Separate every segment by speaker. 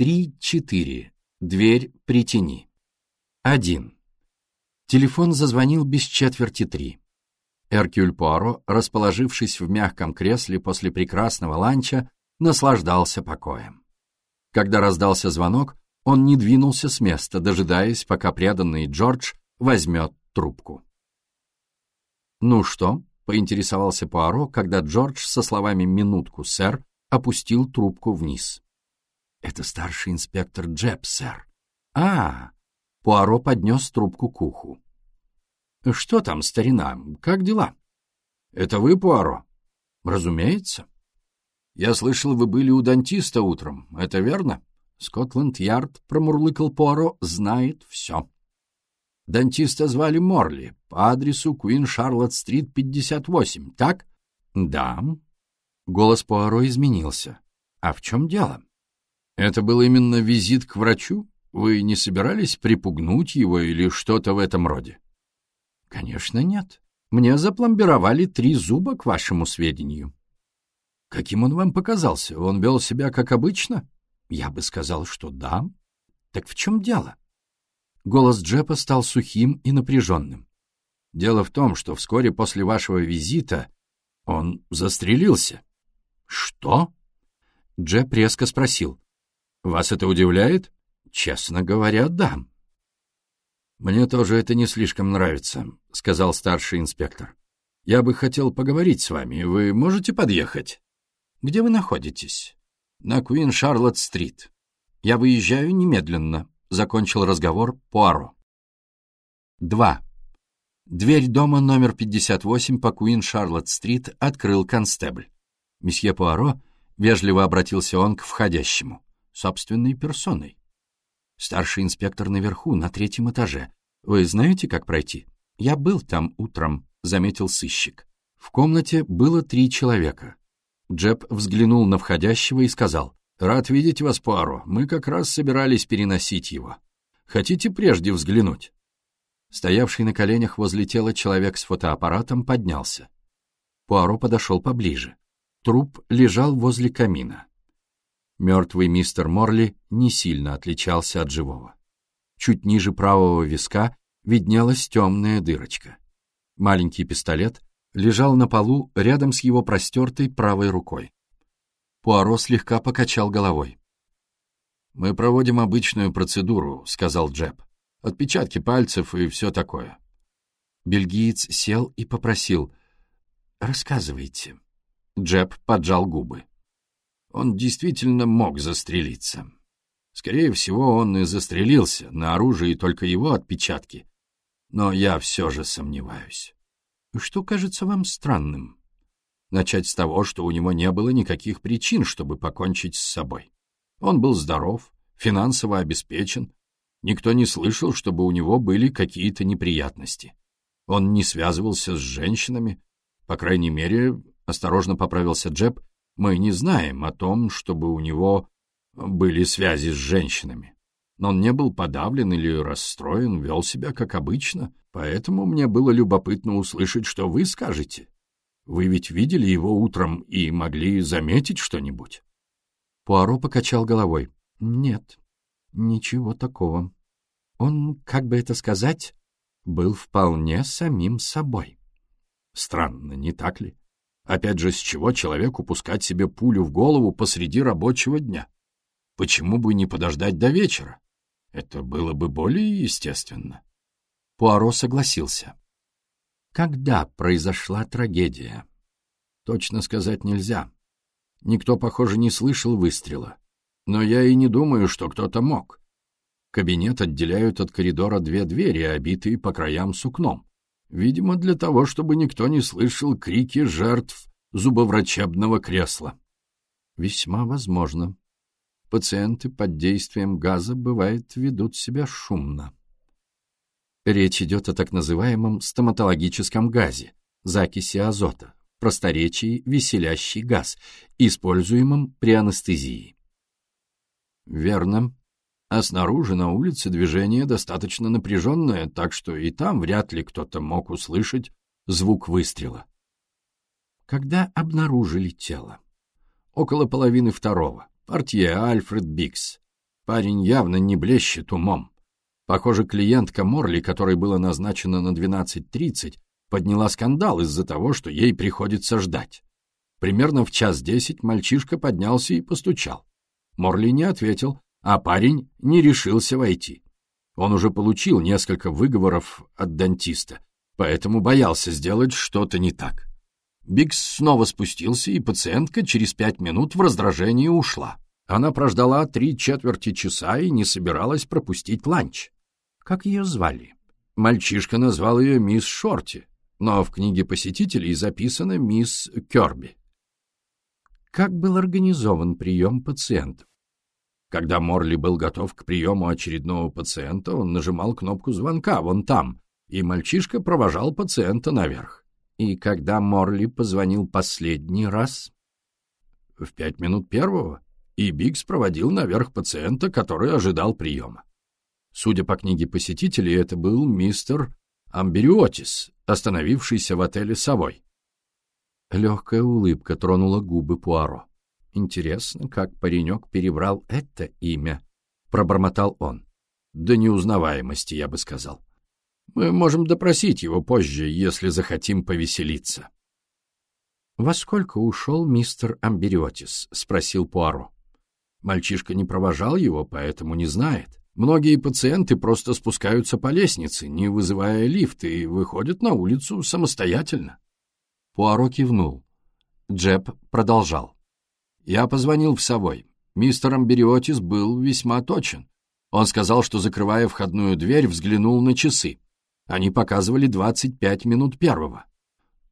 Speaker 1: 3-4. Дверь притяни. 1. Телефон зазвонил без четверти три. Эркюль Пуаро, расположившись в мягком кресле после прекрасного ланча, наслаждался покоем. Когда раздался звонок, он не двинулся с места, дожидаясь, пока преданный Джордж возьмет трубку. «Ну что?» — поинтересовался Пуаро, когда Джордж со словами «минутку, сэр» опустил трубку вниз. «Это старший инспектор Джеб, сэр». «А, Пуаро поднес трубку к уху. «Что там, старина? Как дела?» «Это вы, Пуаро?» «Разумеется». «Я слышал, вы были у дантиста утром. Это верно?» Скотланд-Ярд, промурлыкал Пуаро, знает все. Дантиста звали Морли, по адресу Куин Шарлотт-стрит, 58, так? Да. Голос Пуаро изменился. А в чем дело? Это был именно визит к врачу? Вы не собирались припугнуть его или что-то в этом роде? Конечно, нет. Мне запломбировали три зуба, к вашему сведению. Каким он вам показался? Он вел себя как обычно? Я бы сказал, что да. Так в чем дело? Голос Джепа стал сухим и напряженным. Дело в том, что вскоре после вашего визита он застрелился. Что? Джеп резко спросил. Вас это удивляет? «Честно говоря, да». «Мне тоже это не слишком нравится», — сказал старший инспектор. «Я бы хотел поговорить с вами. Вы можете подъехать?» «Где вы находитесь?» «На Куин Шарлотт-стрит. Я выезжаю немедленно», — закончил разговор Пуаро. 2. Дверь дома номер 58 по Куин Шарлотт-стрит открыл констебль. Месье Пуаро вежливо обратился он к входящему, собственной персоной. Старший инспектор наверху, на третьем этаже. Вы знаете, как пройти? Я был там утром, заметил сыщик. В комнате было три человека. Джеб взглянул на входящего и сказал, «Рад видеть вас, Пуаро. Мы как раз собирались переносить его. Хотите прежде взглянуть?» Стоявший на коленях возле тела человек с фотоаппаратом поднялся. Пуаро подошел поближе. Труп лежал возле камина. Мертвый мистер Морли не сильно отличался от живого. Чуть ниже правого виска виднелась темная дырочка. Маленький пистолет лежал на полу рядом с его простертой правой рукой. Пуаро слегка покачал головой. «Мы проводим обычную процедуру», — сказал Джеб. «Отпечатки пальцев и все такое». Бельгиец сел и попросил. «Рассказывайте». Джеб поджал губы. Он действительно мог застрелиться. Скорее всего, он и застрелился, на оружии только его отпечатки. Но я все же сомневаюсь. Что кажется вам странным? Начать с того, что у него не было никаких причин, чтобы покончить с собой. Он был здоров, финансово обеспечен. Никто не слышал, чтобы у него были какие-то неприятности. Он не связывался с женщинами. По крайней мере, осторожно поправился Джеб, мы не знаем о том, чтобы у него были связи с женщинами. Но он не был подавлен или расстроен, вел себя как обычно, поэтому мне было любопытно услышать, что вы скажете. Вы ведь видели его утром и могли заметить что-нибудь?» Пуаро покачал головой. «Нет, ничего такого. Он, как бы это сказать, был вполне самим собой». «Странно, не так ли?» Опять же, с чего человеку пускать себе пулю в голову посреди рабочего дня? Почему бы не подождать до вечера? Это было бы более естественно. Пуаро согласился. Когда произошла трагедия? Точно сказать нельзя. Никто, похоже, не слышал выстрела. Но я и не думаю, что кто-то мог. Кабинет отделяют от коридора две двери, обитые по краям сукном. Видимо, для того, чтобы никто не слышал крики жертв зубоврачебного кресла. Весьма возможно. Пациенты под действием газа, бывает, ведут себя шумно. Речь идет о так называемом стоматологическом газе, закиси азота, просторечии веселящий газ, используемом при анестезии. Верно, а снаружи на улице движение достаточно напряженное, так что и там вряд ли кто-то мог услышать звук выстрела. Когда обнаружили тело? Около половины второго. Портье Альфред Бикс. парень явно не блещет умом. Похоже, клиентка Морли, которой было назначено на 12.30, подняла скандал из-за того, что ей приходится ждать. Примерно в час десять мальчишка поднялся и постучал. Морли не ответил, а парень не решился войти. Он уже получил несколько выговоров от дантиста, поэтому боялся сделать что-то не так. Бикс снова спустился, и пациентка через пять минут в раздражении ушла. Она прождала три четверти часа и не собиралась пропустить ланч. Как ее звали? Мальчишка назвал ее мисс Шорти, но в книге посетителей записано мисс Керби. Как был организован прием пациентов? Когда Морли был готов к приему очередного пациента, он нажимал кнопку звонка вон там, и мальчишка провожал пациента наверх. И когда Морли позвонил последний раз? В пять минут первого, и Бигс проводил наверх пациента, который ожидал приема. Судя по книге посетителей, это был мистер Амбериотис, остановившийся в отеле «Совой». Легкая улыбка тронула губы Пуаро. Интересно, как паренек перебрал это имя, — пробормотал он. До неузнаваемости, я бы сказал. Мы можем допросить его позже, если захотим повеселиться. — Во сколько ушел мистер Амбериотис? — спросил Пуаро. Мальчишка не провожал его, поэтому не знает. Многие пациенты просто спускаются по лестнице, не вызывая лифт, и выходят на улицу самостоятельно. Пуаро кивнул. Джеб продолжал. Я позвонил в Совой. Мистер Амбериотис был весьма точен. Он сказал, что, закрывая входную дверь, взглянул на часы. Они показывали 25 минут первого.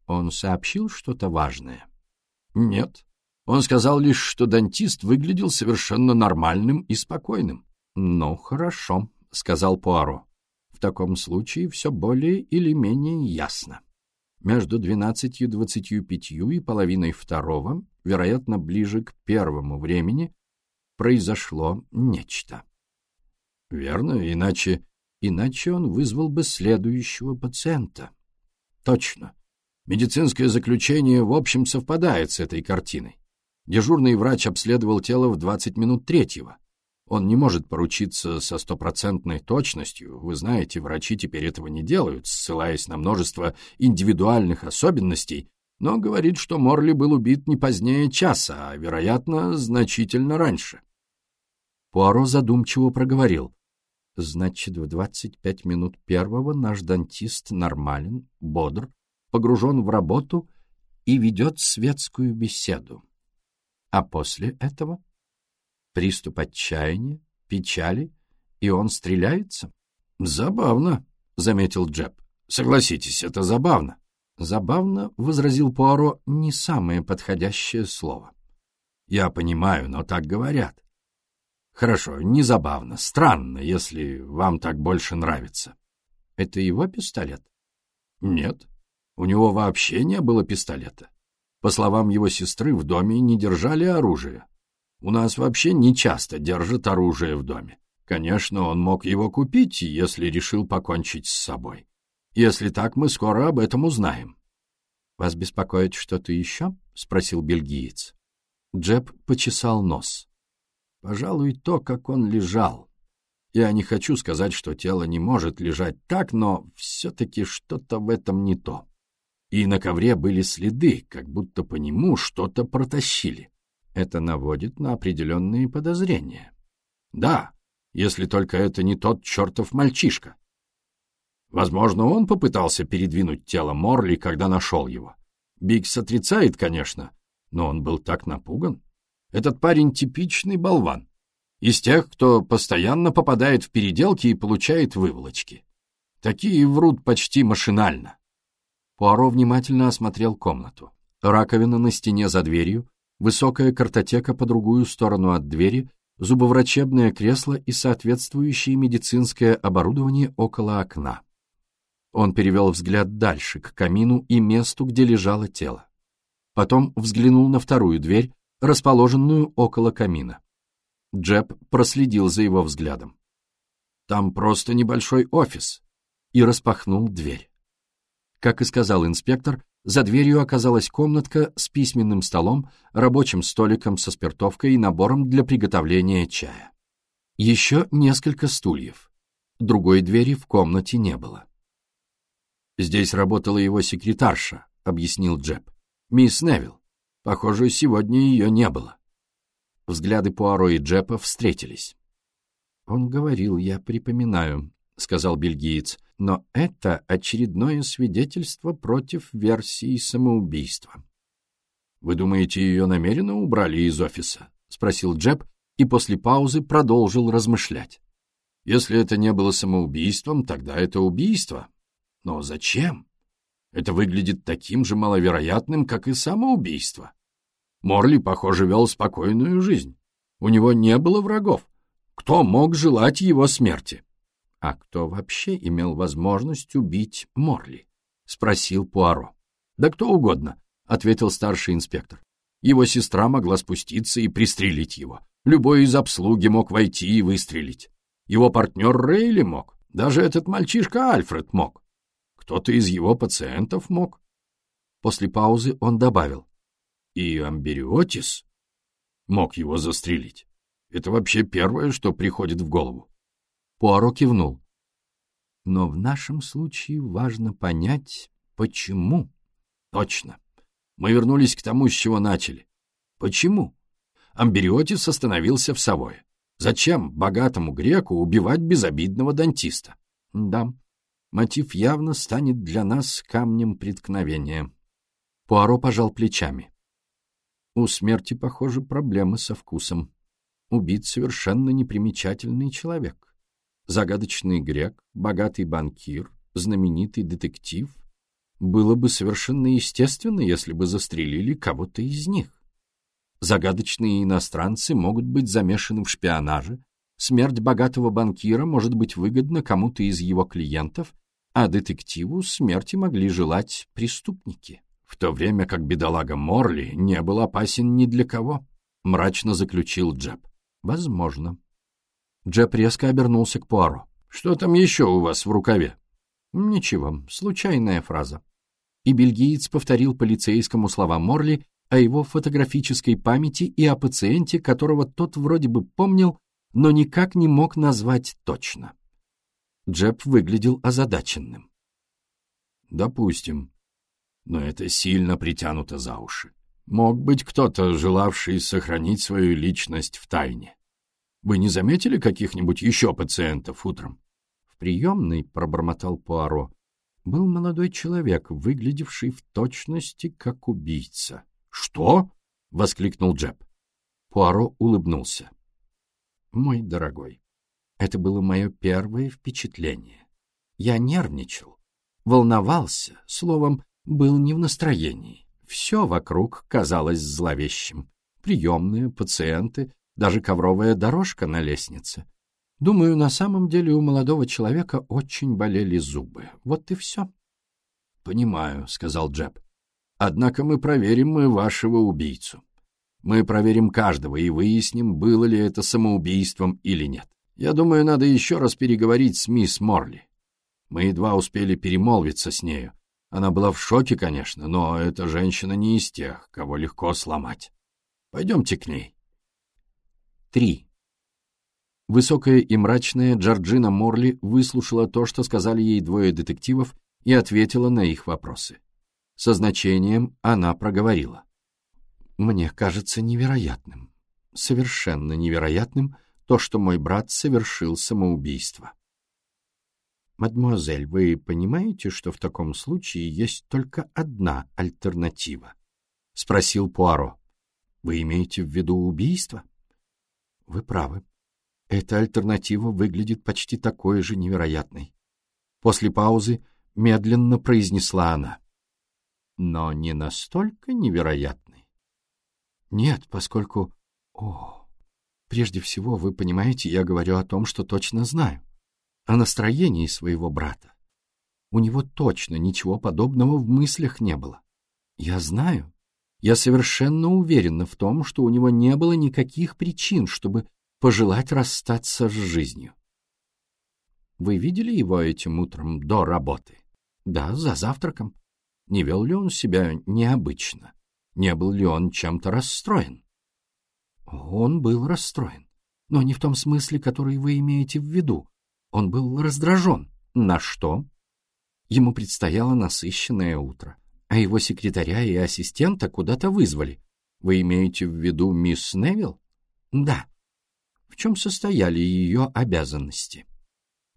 Speaker 1: Он сообщил что-то важное? Нет. Он сказал лишь, что дантист выглядел совершенно нормальным и спокойным. «Ну, хорошо», — сказал Пуаро. «В таком случае все более или менее ясно. Между двенадцатью двадцатью пятью и половиной второго вероятно, ближе к первому времени, произошло нечто. Верно, иначе, иначе он вызвал бы следующего пациента. Точно. Медицинское заключение в общем совпадает с этой картиной. Дежурный врач обследовал тело в 20 минут третьего. Он не может поручиться со стопроцентной точностью, вы знаете, врачи теперь этого не делают, ссылаясь на множество индивидуальных особенностей, но говорит, что Морли был убит не позднее часа, а, вероятно, значительно раньше. Пуаро задумчиво проговорил. Значит, в двадцать пять минут первого наш дантист нормален, бодр, погружен в работу и ведет светскую беседу. А после этого приступ отчаяния, печали, и он стреляется? Забавно, — заметил Джеб. Согласитесь, это забавно. Забавно, — возразил Пуаро, — не самое подходящее слово. Я понимаю, но так говорят. Хорошо, не забавно, странно, если вам так больше нравится. Это его пистолет? Нет, у него вообще не было пистолета. По словам его сестры, в доме не держали оружие. У нас вообще не часто держат оружие в доме. Конечно, он мог его купить, если решил покончить с собой. Если так, мы скоро об этом узнаем. — Вас беспокоит что-то еще? — спросил бельгиец. Джеб почесал нос. — Пожалуй, то, как он лежал. Я не хочу сказать, что тело не может лежать так, но все-таки что-то в этом не то. И на ковре были следы, как будто по нему что-то протащили. Это наводит на определенные подозрения. Да, если только это не тот чертов мальчишка. Возможно, он попытался передвинуть тело Морли, когда нашел его. Бикс отрицает, конечно, но он был так напуган. Этот парень типичный болван. Из тех, кто постоянно попадает в переделки и получает выволочки. Такие врут почти машинально. Пуаро внимательно осмотрел комнату. Раковина на стене за дверью, высокая картотека по другую сторону от двери, зубоврачебное кресло и соответствующее медицинское оборудование около окна. Он перевел взгляд дальше, к камину и месту, где лежало тело. Потом взглянул на вторую дверь, расположенную около камина. Джеб проследил за его взглядом. «Там просто небольшой офис», и распахнул дверь. Как и сказал инспектор, за дверью оказалась комнатка с письменным столом, рабочим столиком со спиртовкой и набором для приготовления чая. Еще несколько стульев. Другой двери в комнате не было. «Здесь работала его секретарша», — объяснил Джеб. «Мисс Невилл. Похоже, сегодня ее не было». Взгляды Пуаро и Джепа встретились. «Он говорил, я припоминаю», — сказал бельгиец, «но это очередное свидетельство против версии самоубийства». «Вы думаете, ее намеренно убрали из офиса?» — спросил Джеб и после паузы продолжил размышлять. «Если это не было самоубийством, тогда это убийство. Но зачем? Это выглядит таким же маловероятным, как и самоубийство. Морли, похоже, вел спокойную жизнь. У него не было врагов. Кто мог желать его смерти? — А кто вообще имел возможность убить Морли? — спросил Пуаро. — Да кто угодно, — ответил старший инспектор. Его сестра могла спуститься и пристрелить его. Любой из обслуги мог войти и выстрелить. Его партнер Рейли мог. Даже этот мальчишка Альфред мог. Кто-то из его пациентов мог. После паузы он добавил. И Амбериотис мог его застрелить. Это вообще первое, что приходит в голову. Пуаро кивнул. Но в нашем случае важно понять, почему. Точно. Мы вернулись к тому, с чего начали. Почему? Амбериотис остановился в Савое. Зачем богатому греку убивать безобидного дантиста? Да, Мотив явно станет для нас камнем преткновения. Пуаро пожал плечами. У смерти, похоже, проблемы со вкусом. Убит совершенно непримечательный человек. Загадочный грек, богатый банкир, знаменитый детектив. Было бы совершенно естественно, если бы застрелили кого-то из них. Загадочные иностранцы могут быть замешаны в шпионаже, Смерть богатого банкира может быть выгодна кому-то из его клиентов, а детективу смерти могли желать преступники. В то время как бедолага Морли не был опасен ни для кого, мрачно заключил Джеб. Возможно. Джеб резко обернулся к Пуаро. «Что там еще у вас в рукаве?» «Ничего, случайная фраза». И бельгиец повторил полицейскому слова Морли о его фотографической памяти и о пациенте, которого тот вроде бы помнил, но никак не мог назвать точно. Джеб выглядел озадаченным. «Допустим. Но это сильно притянуто за уши. Мог быть кто-то, желавший сохранить свою личность в тайне. Вы не заметили каких-нибудь еще пациентов утром?» В приемной, пробормотал Пуаро, был молодой человек, выглядевший в точности как убийца. «Что?» — воскликнул Джеб. Пуаро улыбнулся мой дорогой. Это было мое первое впечатление. Я нервничал, волновался, словом, был не в настроении. Все вокруг казалось зловещим. Приемные, пациенты, даже ковровая дорожка на лестнице. Думаю, на самом деле у молодого человека очень болели зубы. Вот и все. — Понимаю, — сказал Джеб. — Однако мы проверим мы вашего убийцу. Мы проверим каждого и выясним, было ли это самоубийством или нет. Я думаю, надо еще раз переговорить с мисс Морли. Мы едва успели перемолвиться с нею. Она была в шоке, конечно, но эта женщина не из тех, кого легко сломать. Пойдемте к ней. Три. Высокая и мрачная Джорджина Морли выслушала то, что сказали ей двое детективов, и ответила на их вопросы. Со значением она проговорила мне кажется невероятным, совершенно невероятным то, что мой брат совершил самоубийство. «Мадемуазель, вы понимаете, что в таком случае есть только одна альтернатива?» — спросил Пуаро. «Вы имеете в виду убийство?» «Вы правы. Эта альтернатива выглядит почти такой же невероятной». После паузы медленно произнесла она. «Но не настолько невероятной. Нет, поскольку... О, прежде всего, вы понимаете, я говорю о том, что точно знаю. О настроении своего брата. У него точно ничего подобного в мыслях не было. Я знаю. Я совершенно уверена в том, что у него не было никаких причин, чтобы пожелать расстаться с жизнью. Вы видели его этим утром до работы? Да, за завтраком. Не вел ли он себя необычно? Не был ли он чем-то расстроен? Он был расстроен. но не в том смысле, который вы имеете в виду. Он был раздражен. На что? Ему предстояло насыщенное утро, а его секретаря и ассистента куда-то вызвали. Вы имеете в виду мисс Невилл? Да. В чем состояли ее обязанности?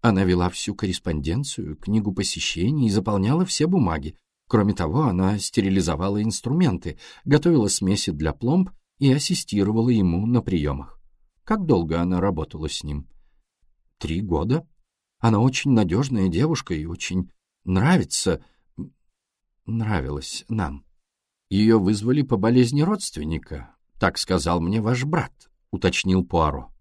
Speaker 1: Она вела всю корреспонденцию, книгу посещений и заполняла все бумаги. Кроме того, она стерилизовала инструменты, готовила смеси для пломб и ассистировала ему на приемах. Как долго она работала с ним? Три года. Она очень надежная девушка и очень нравится... нравилась нам. Ее вызвали по болезни родственника, так сказал мне ваш брат, уточнил Пуаро.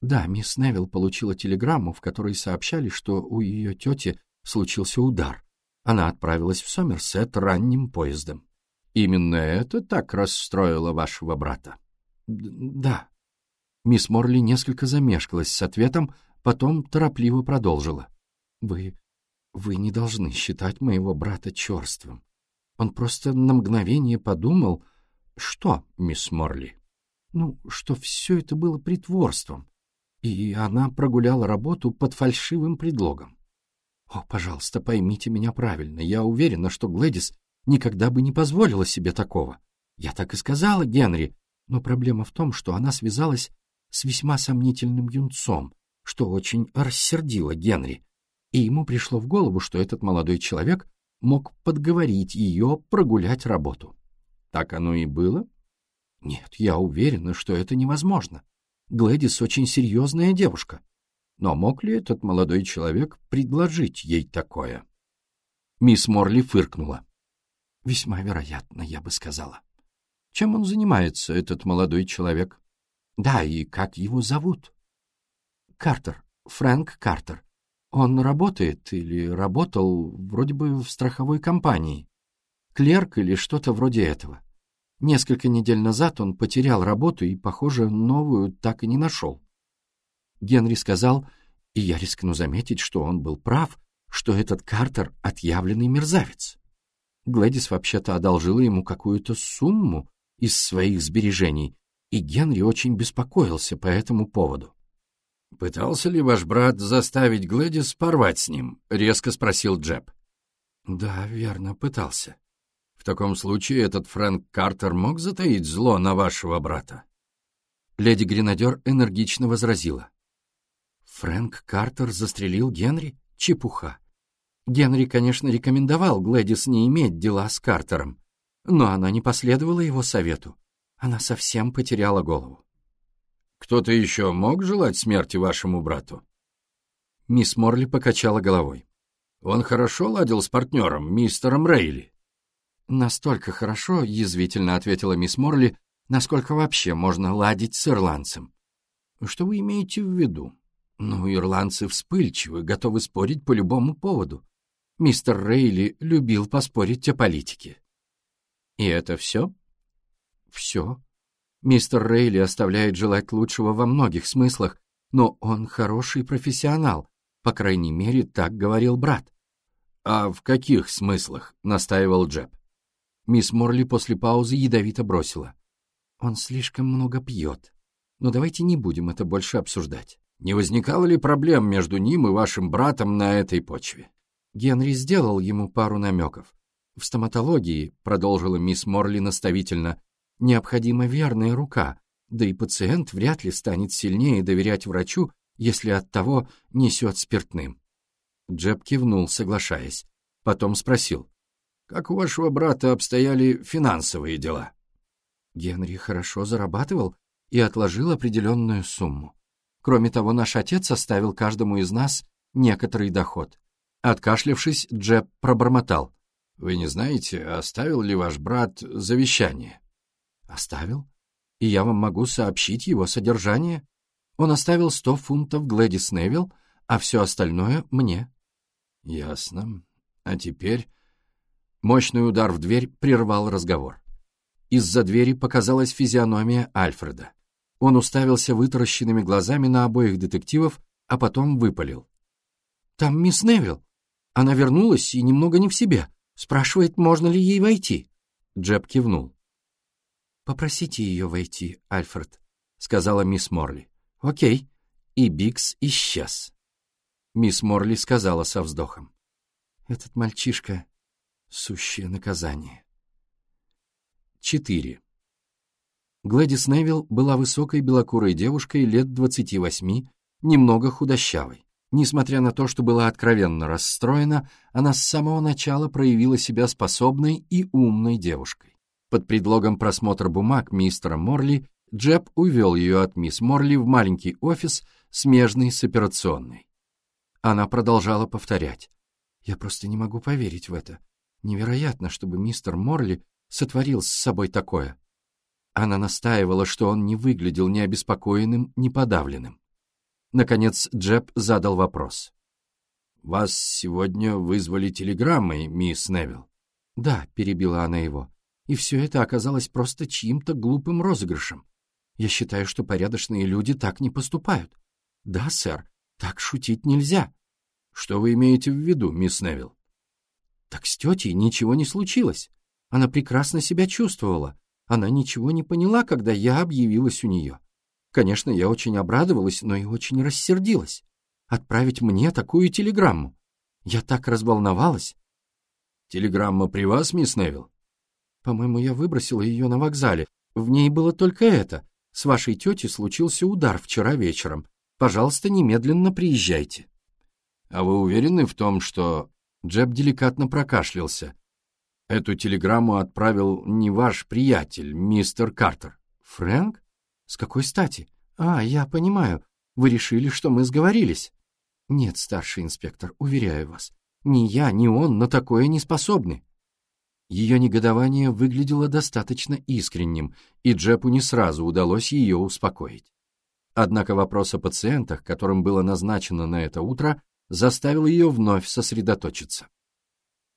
Speaker 1: Да, мисс Невилл получила телеграмму, в которой сообщали, что у ее тети случился удар. Она отправилась в Сомерсет ранним поездом. Именно это так расстроило вашего брата? да. Мисс Морли несколько замешкалась с ответом, потом торопливо продолжила. Вы... вы не должны считать моего брата черствым. Он просто на мгновение подумал... Что, мисс Морли? Ну, что все это было притворством и она прогуляла работу под фальшивым предлогом. О, пожалуйста, поймите меня правильно. Я уверена, что Глэдис никогда бы не позволила себе такого. Я так и сказала Генри, но проблема в том, что она связалась с весьма сомнительным юнцом, что очень рассердило Генри, и ему пришло в голову, что этот молодой человек мог подговорить ее прогулять работу. Так оно и было? Нет, я уверена, что это невозможно. Глэдис очень серьезная девушка. Но мог ли этот молодой человек предложить ей такое? Мисс Морли фыркнула. Весьма вероятно, я бы сказала. Чем он занимается, этот молодой человек? Да, и как его зовут? Картер, Фрэнк Картер. Он работает или работал вроде бы в страховой компании. Клерк или что-то вроде этого. Несколько недель назад он потерял работу и, похоже, новую так и не нашел. Генри сказал, и я рискну заметить, что он был прав, что этот Картер — отъявленный мерзавец. Глэдис вообще-то одолжила ему какую-то сумму из своих сбережений, и Генри очень беспокоился по этому поводу. «Пытался ли ваш брат заставить Глэдис порвать с ним?» — резко спросил Джеб. «Да, верно, пытался. В таком случае этот Фрэнк Картер мог затаить зло на вашего брата?» Леди Гренадер энергично возразила. «Фрэнк Картер застрелил Генри? Чепуха. Генри, конечно, рекомендовал Глэдис не иметь дела с Картером, но она не последовала его совету. Она совсем потеряла голову. «Кто-то еще мог желать смерти вашему брату?» Мисс Морли покачала головой. «Он хорошо ладил с партнером, мистером Рейли?» «Настолько хорошо», — язвительно ответила мисс Морли, «насколько вообще можно ладить с ирландцем». «Что вы имеете в виду?» «Ну, ирландцы вспыльчивы, готовы спорить по любому поводу. Мистер Рейли любил поспорить о политике». «И это все?» «Все. Мистер Рейли оставляет желать лучшего во многих смыслах, но он хороший профессионал, по крайней мере, так говорил брат». «А в каких смыслах?» — настаивал Джеб. Мисс Морли после паузы ядовито бросила. «Он слишком много пьет. Но давайте не будем это больше обсуждать. Не возникало ли проблем между ним и вашим братом на этой почве?» Генри сделал ему пару намеков. «В стоматологии», — продолжила мисс Морли наставительно, «необходима верная рука, да и пациент вряд ли станет сильнее доверять врачу, если от того несет спиртным». Джеб кивнул, соглашаясь. Потом спросил. Как у вашего брата обстояли финансовые дела? Генри хорошо зарабатывал и отложил определенную сумму. Кроме того, наш отец оставил каждому из нас некоторый доход. Откашлявшись, Джеб пробормотал. «Вы не знаете, оставил ли ваш брат завещание?» «Оставил. И я вам могу сообщить его содержание. Он оставил сто фунтов Глэдис Невилл, а все остальное мне». «Ясно. А теперь Мощный удар в дверь прервал разговор. Из-за двери показалась физиономия Альфреда. Он уставился вытаращенными глазами на обоих детективов, а потом выпалил. «Там мисс Невилл. Она вернулась и немного не в себе. Спрашивает, можно ли ей войти». Джеб кивнул. «Попросите ее войти, Альфред», — сказала мисс Морли. Окей. И Бикс исчез. Мисс Морли сказала со вздохом. Этот мальчишка — сущее наказание. 4. Глэдис Невилл была высокой белокурой девушкой лет 28, немного худощавой. Несмотря на то, что была откровенно расстроена, она с самого начала проявила себя способной и умной девушкой. Под предлогом просмотра бумаг мистера Морли Джеб увел ее от мисс Морли в маленький офис, смежный с операционной. Она продолжала повторять. «Я просто не могу поверить в это. Невероятно, чтобы мистер Морли сотворил с собой такое». Она настаивала, что он не выглядел ни обеспокоенным, ни подавленным. Наконец Джеб задал вопрос. «Вас сегодня вызвали телеграммой, мисс Невилл?» «Да», — перебила она его. «И все это оказалось просто чьим-то глупым розыгрышем. Я считаю, что порядочные люди так не поступают». «Да, сэр, так шутить нельзя». «Что вы имеете в виду, мисс Невилл?» «Так с тетей ничего не случилось. Она прекрасно себя чувствовала. Она ничего не поняла, когда я объявилась у нее. Конечно, я очень обрадовалась, но и очень рассердилась. Отправить мне такую телеграмму. Я так разволновалась.
Speaker 2: Телеграмма при вас, мисс Невилл?
Speaker 1: По-моему, я выбросила ее на вокзале. В ней было только это. С вашей тетей случился удар вчера вечером. Пожалуйста, немедленно приезжайте.
Speaker 2: А вы уверены в том, что... Джеб деликатно прокашлялся. Эту телеграмму отправил не ваш приятель, мистер Картер.
Speaker 1: Фрэнк? «С какой стати? А, я понимаю. Вы решили, что мы сговорились?» «Нет, старший инспектор, уверяю вас. Ни я, ни он на такое не способны». Ее негодование выглядело достаточно искренним, и Джепу не сразу удалось ее успокоить. Однако вопрос о пациентах, которым было назначено на это утро, заставил ее вновь сосредоточиться.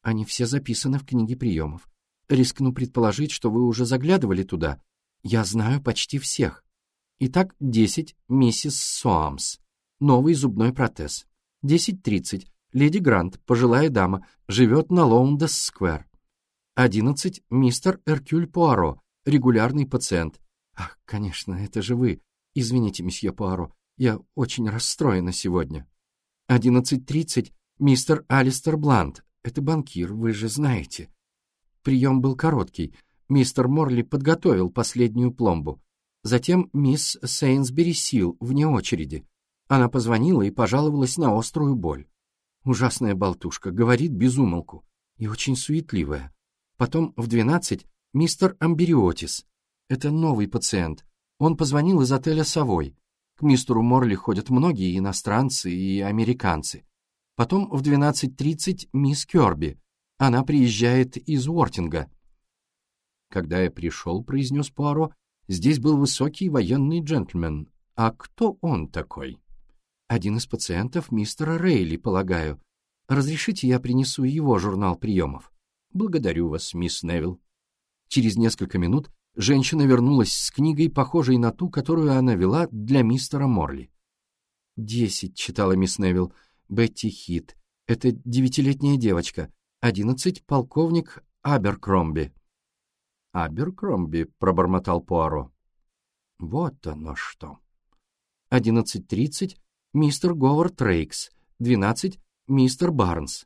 Speaker 1: «Они все записаны в книге приемов. Рискну предположить, что вы уже заглядывали туда. Я знаю почти всех. Итак, 10 миссис Суамс. Новый зубной протез. 10.30. Леди Грант, пожилая дама, живет на Лоундес-сквер. 11. Мистер Эркюль Пуаро, регулярный пациент. Ах, конечно, это же вы. Извините, месье Пуаро, я очень расстроена сегодня. 11.30. Мистер Алистер Блант. Это банкир, вы же знаете. Прием был короткий. Мистер Морли подготовил последнюю пломбу. Затем мисс Сейнсбери Сил, вне очереди. Она позвонила и пожаловалась на острую боль. Ужасная болтушка, говорит без умолку. И очень суетливая. Потом в двенадцать мистер Амбериотис. Это новый пациент. Он позвонил из отеля «Совой». К мистеру Морли ходят многие иностранцы и американцы. Потом в 12.30 мисс Керби. Она приезжает из Уортинга. Когда я пришел, произнес Пуаро, Здесь был высокий военный джентльмен. А кто он такой? Один из пациентов мистера Рейли, полагаю. Разрешите, я принесу его журнал приемов? Благодарю вас, мисс Невилл. Через несколько минут женщина вернулась с книгой, похожей на ту, которую она вела для мистера Морли. «Десять», — читала мисс Невилл, — «Бетти Хит. Это девятилетняя девочка. Одиннадцать — полковник Аберкромби».
Speaker 2: «Аберкромби», — пробормотал Пуаро.
Speaker 1: «Вот оно что». «Одиннадцать тридцать — мистер Говард Рейкс. Двенадцать — мистер Барнс.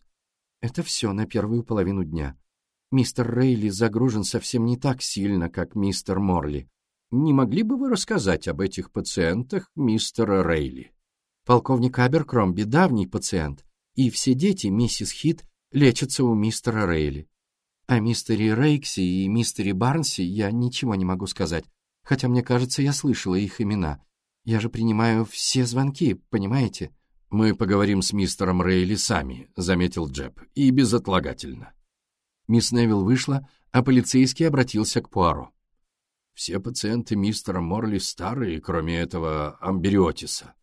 Speaker 1: Это все на первую половину дня. Мистер Рейли загружен совсем не так сильно, как мистер Морли. Не могли бы вы рассказать об этих пациентах мистера Рейли? Полковник Аберкромби — давний пациент, и все дети, миссис Хит, лечатся у мистера Рейли. О мистере Рейксе и мистере Барнсе я ничего не могу сказать, хотя мне кажется, я слышала их имена. Я же принимаю все звонки, понимаете?
Speaker 2: «Мы поговорим с мистером Рейли сами», — заметил Джеб, — «и безотлагательно».
Speaker 1: Мисс Невилл вышла, а полицейский обратился к Пуаро.
Speaker 2: «Все пациенты мистера Морли старые, кроме этого амбериотиса.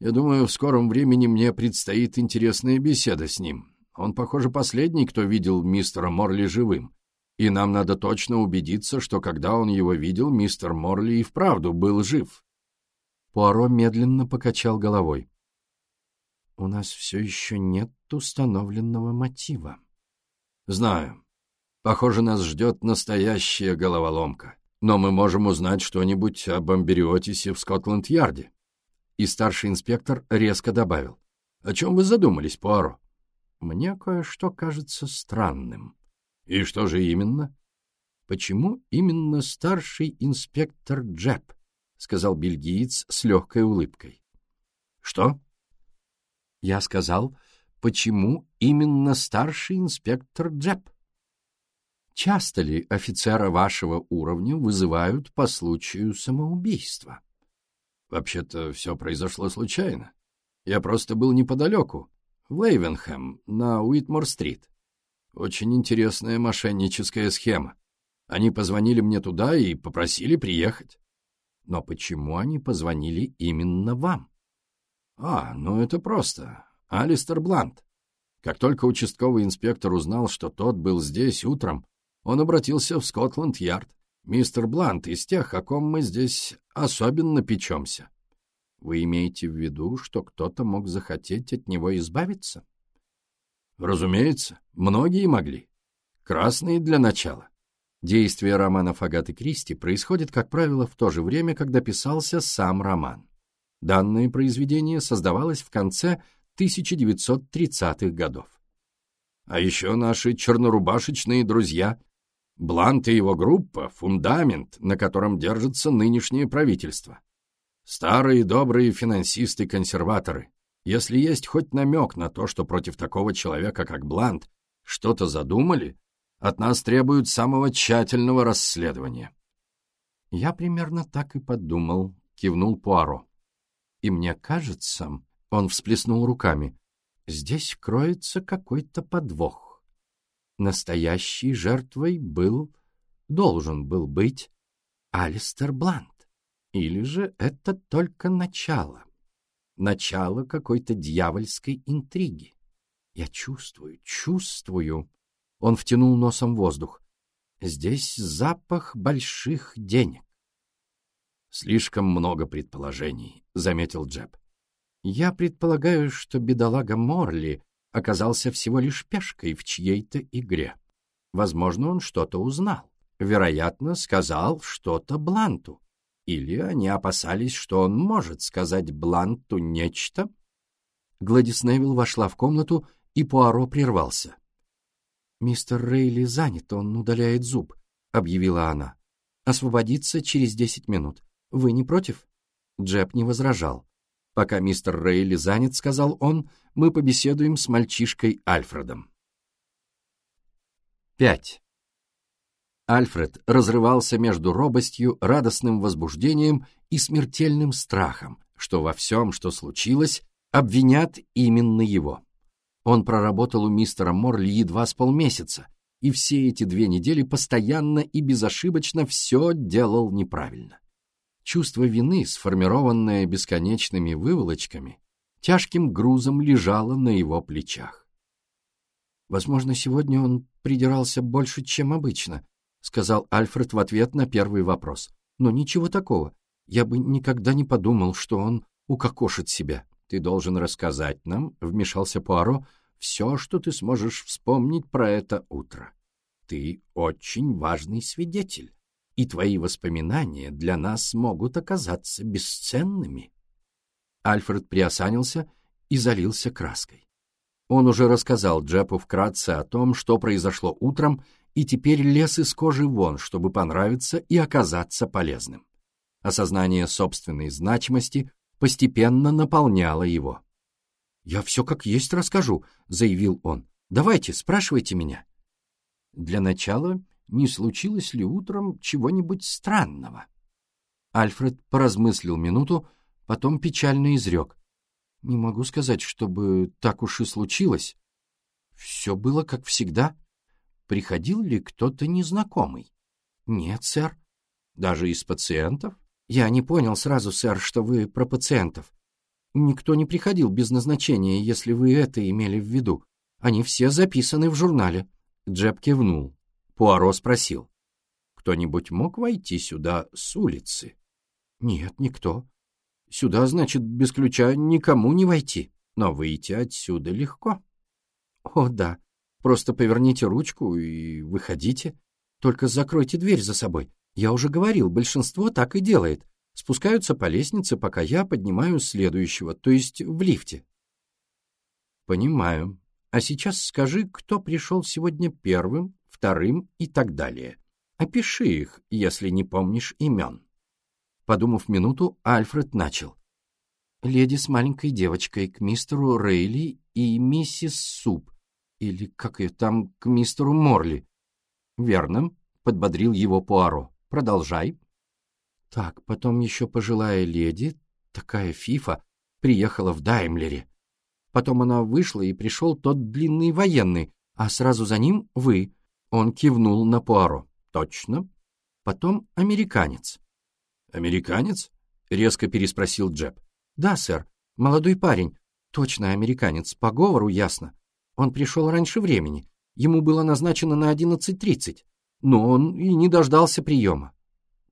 Speaker 2: Я думаю, в скором времени мне предстоит интересная беседа с ним. Он, похоже, последний, кто видел мистера Морли живым. И нам надо точно убедиться, что когда он его видел, мистер Морли и вправду был жив.
Speaker 1: Пуаро медленно покачал головой. «У нас все еще нет установленного мотива».
Speaker 2: «Знаю. Похоже, нас ждет настоящая головоломка. Но мы можем узнать что-нибудь об Амбериотисе в Скотланд-Ярде». И старший инспектор резко добавил. «О чем вы задумались, Пуаро?» «Мне кое-что кажется странным». «И что же именно?» «Почему именно старший инспектор Джеб?» — сказал бельгиец с легкой улыбкой. «Что?» «Я сказал, почему именно старший инспектор Джеб?» Часто ли офицера вашего уровня вызывают по случаю самоубийства? Вообще-то все произошло случайно. Я просто был неподалеку, в Лейвенхэм, на Уитмор-стрит. Очень интересная мошенническая схема. Они позвонили мне туда и попросили приехать. Но почему они позвонили именно вам? А, ну это просто. Алистер Блант. Как только участковый инспектор узнал, что тот был здесь утром, он обратился в Скотланд-Ярд. «Мистер Блант из тех, о ком мы здесь особенно печемся». «Вы имеете в виду, что кто-то мог захотеть от него избавиться?» «Разумеется, многие могли. Красные для начала». Действие романов Агаты Кристи происходит, как правило, в то же время, когда писался сам роман. Данное произведение создавалось в конце 1930-х годов. А еще наши чернорубашечные друзья Блант и его группа — фундамент, на котором держится нынешнее правительство. Старые добрые финансисты-консерваторы. Если есть хоть намек на то, что против такого человека, как Блант, что-то задумали, от нас требуют самого тщательного расследования. Я примерно так и подумал, кивнул Пуаро. И мне кажется, он всплеснул руками, здесь кроется какой-то подвох настоящей жертвой был, должен был быть Алистер Блант. Или же это только начало, начало какой-то дьявольской интриги. Я чувствую, чувствую. Он втянул носом воздух. Здесь запах больших денег. Слишком много предположений, заметил Джеб. Я предполагаю, что бедолага Морли оказался всего лишь пешкой в чьей-то игре. Возможно, он что-то узнал. Вероятно, сказал что-то Бланту. Или они опасались, что он может сказать Бланту нечто. Гладис Невилл вошла в комнату, и Пуаро прервался. «Мистер Рейли занят, он удаляет зуб», — объявила она. «Освободиться через десять минут. Вы не против?» Джеб не возражал. «Пока мистер Рейли занят, — сказал он, — мы побеседуем с мальчишкой Альфредом». 5. Альфред разрывался между робостью, радостным возбуждением и смертельным страхом, что во всем, что случилось, обвинят именно его. Он проработал у мистера Морли едва с полмесяца, и все эти две недели постоянно и безошибочно все делал неправильно. Чувство вины, сформированное бесконечными выволочками, тяжким грузом лежало на его плечах. «Возможно, сегодня он придирался больше, чем обычно», — сказал Альфред в ответ на первый вопрос. «Но ничего такого. Я бы никогда не подумал, что он укокошит себя. Ты должен рассказать нам», — вмешался Пуаро, — «все, что ты сможешь вспомнить про это утро. Ты очень важный свидетель и твои воспоминания для нас могут оказаться бесценными. Альфред приосанился и залился краской. Он уже рассказал Джепу вкратце о том, что произошло утром, и теперь лез из кожи вон, чтобы понравиться и оказаться полезным. Осознание собственной значимости постепенно наполняло его. «Я все как есть расскажу», — заявил он. «Давайте, спрашивайте меня». Для начала не случилось ли утром чего-нибудь странного. Альфред поразмыслил минуту, потом печально изрек. Не могу сказать, чтобы так уж и случилось. Все было как всегда. Приходил ли кто-то незнакомый? Нет, сэр. Даже из пациентов? Я не понял сразу, сэр, что вы про пациентов. Никто не приходил без назначения, если вы это имели в виду. Они все записаны в журнале. Джеб кивнул. Пуаро спросил. «Кто-нибудь мог войти сюда с улицы?» «Нет, никто. Сюда, значит, без ключа никому не войти, но выйти отсюда легко». «О, да. Просто поверните ручку и выходите. Только закройте дверь за собой. Я уже говорил, большинство так и делает.
Speaker 1: Спускаются по лестнице, пока я поднимаю следующего, то есть в лифте. Понимаю. А сейчас скажи, кто пришел сегодня первым, вторым и так далее. Опиши их, если не помнишь имен. Подумав минуту, Альфред начал. Леди с маленькой девочкой к мистеру Рейли и миссис Суп, или как ее там, к мистеру Морли. Верно, подбодрил его Пуаро. Продолжай. Так, потом еще пожилая леди, такая фифа, приехала в Даймлере. Потом она вышла, и пришел тот длинный военный, а сразу за ним вы. Он кивнул на Пуаро. Точно. Потом американец.
Speaker 2: Американец? Резко переспросил Джеб.
Speaker 1: Да, сэр. Молодой парень. Точно американец. По говору ясно. Он пришел раньше времени. Ему было назначено на 11.30. Но он и не дождался приема.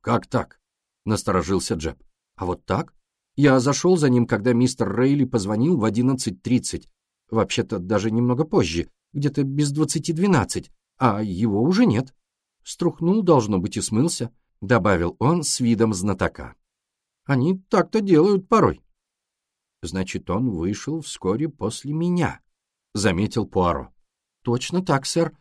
Speaker 2: Как так? Насторожился Джеб.
Speaker 1: А вот так? Я зашел за ним, когда мистер Рейли позвонил в 11.30. Вообще-то даже немного позже, где-то без двадцати двенадцать, а его уже нет. Струхнул, должно быть, и смылся, — добавил он с видом знатока. Они так-то делают порой. Значит, он вышел вскоре после меня, — заметил Пуаро. Точно так, сэр.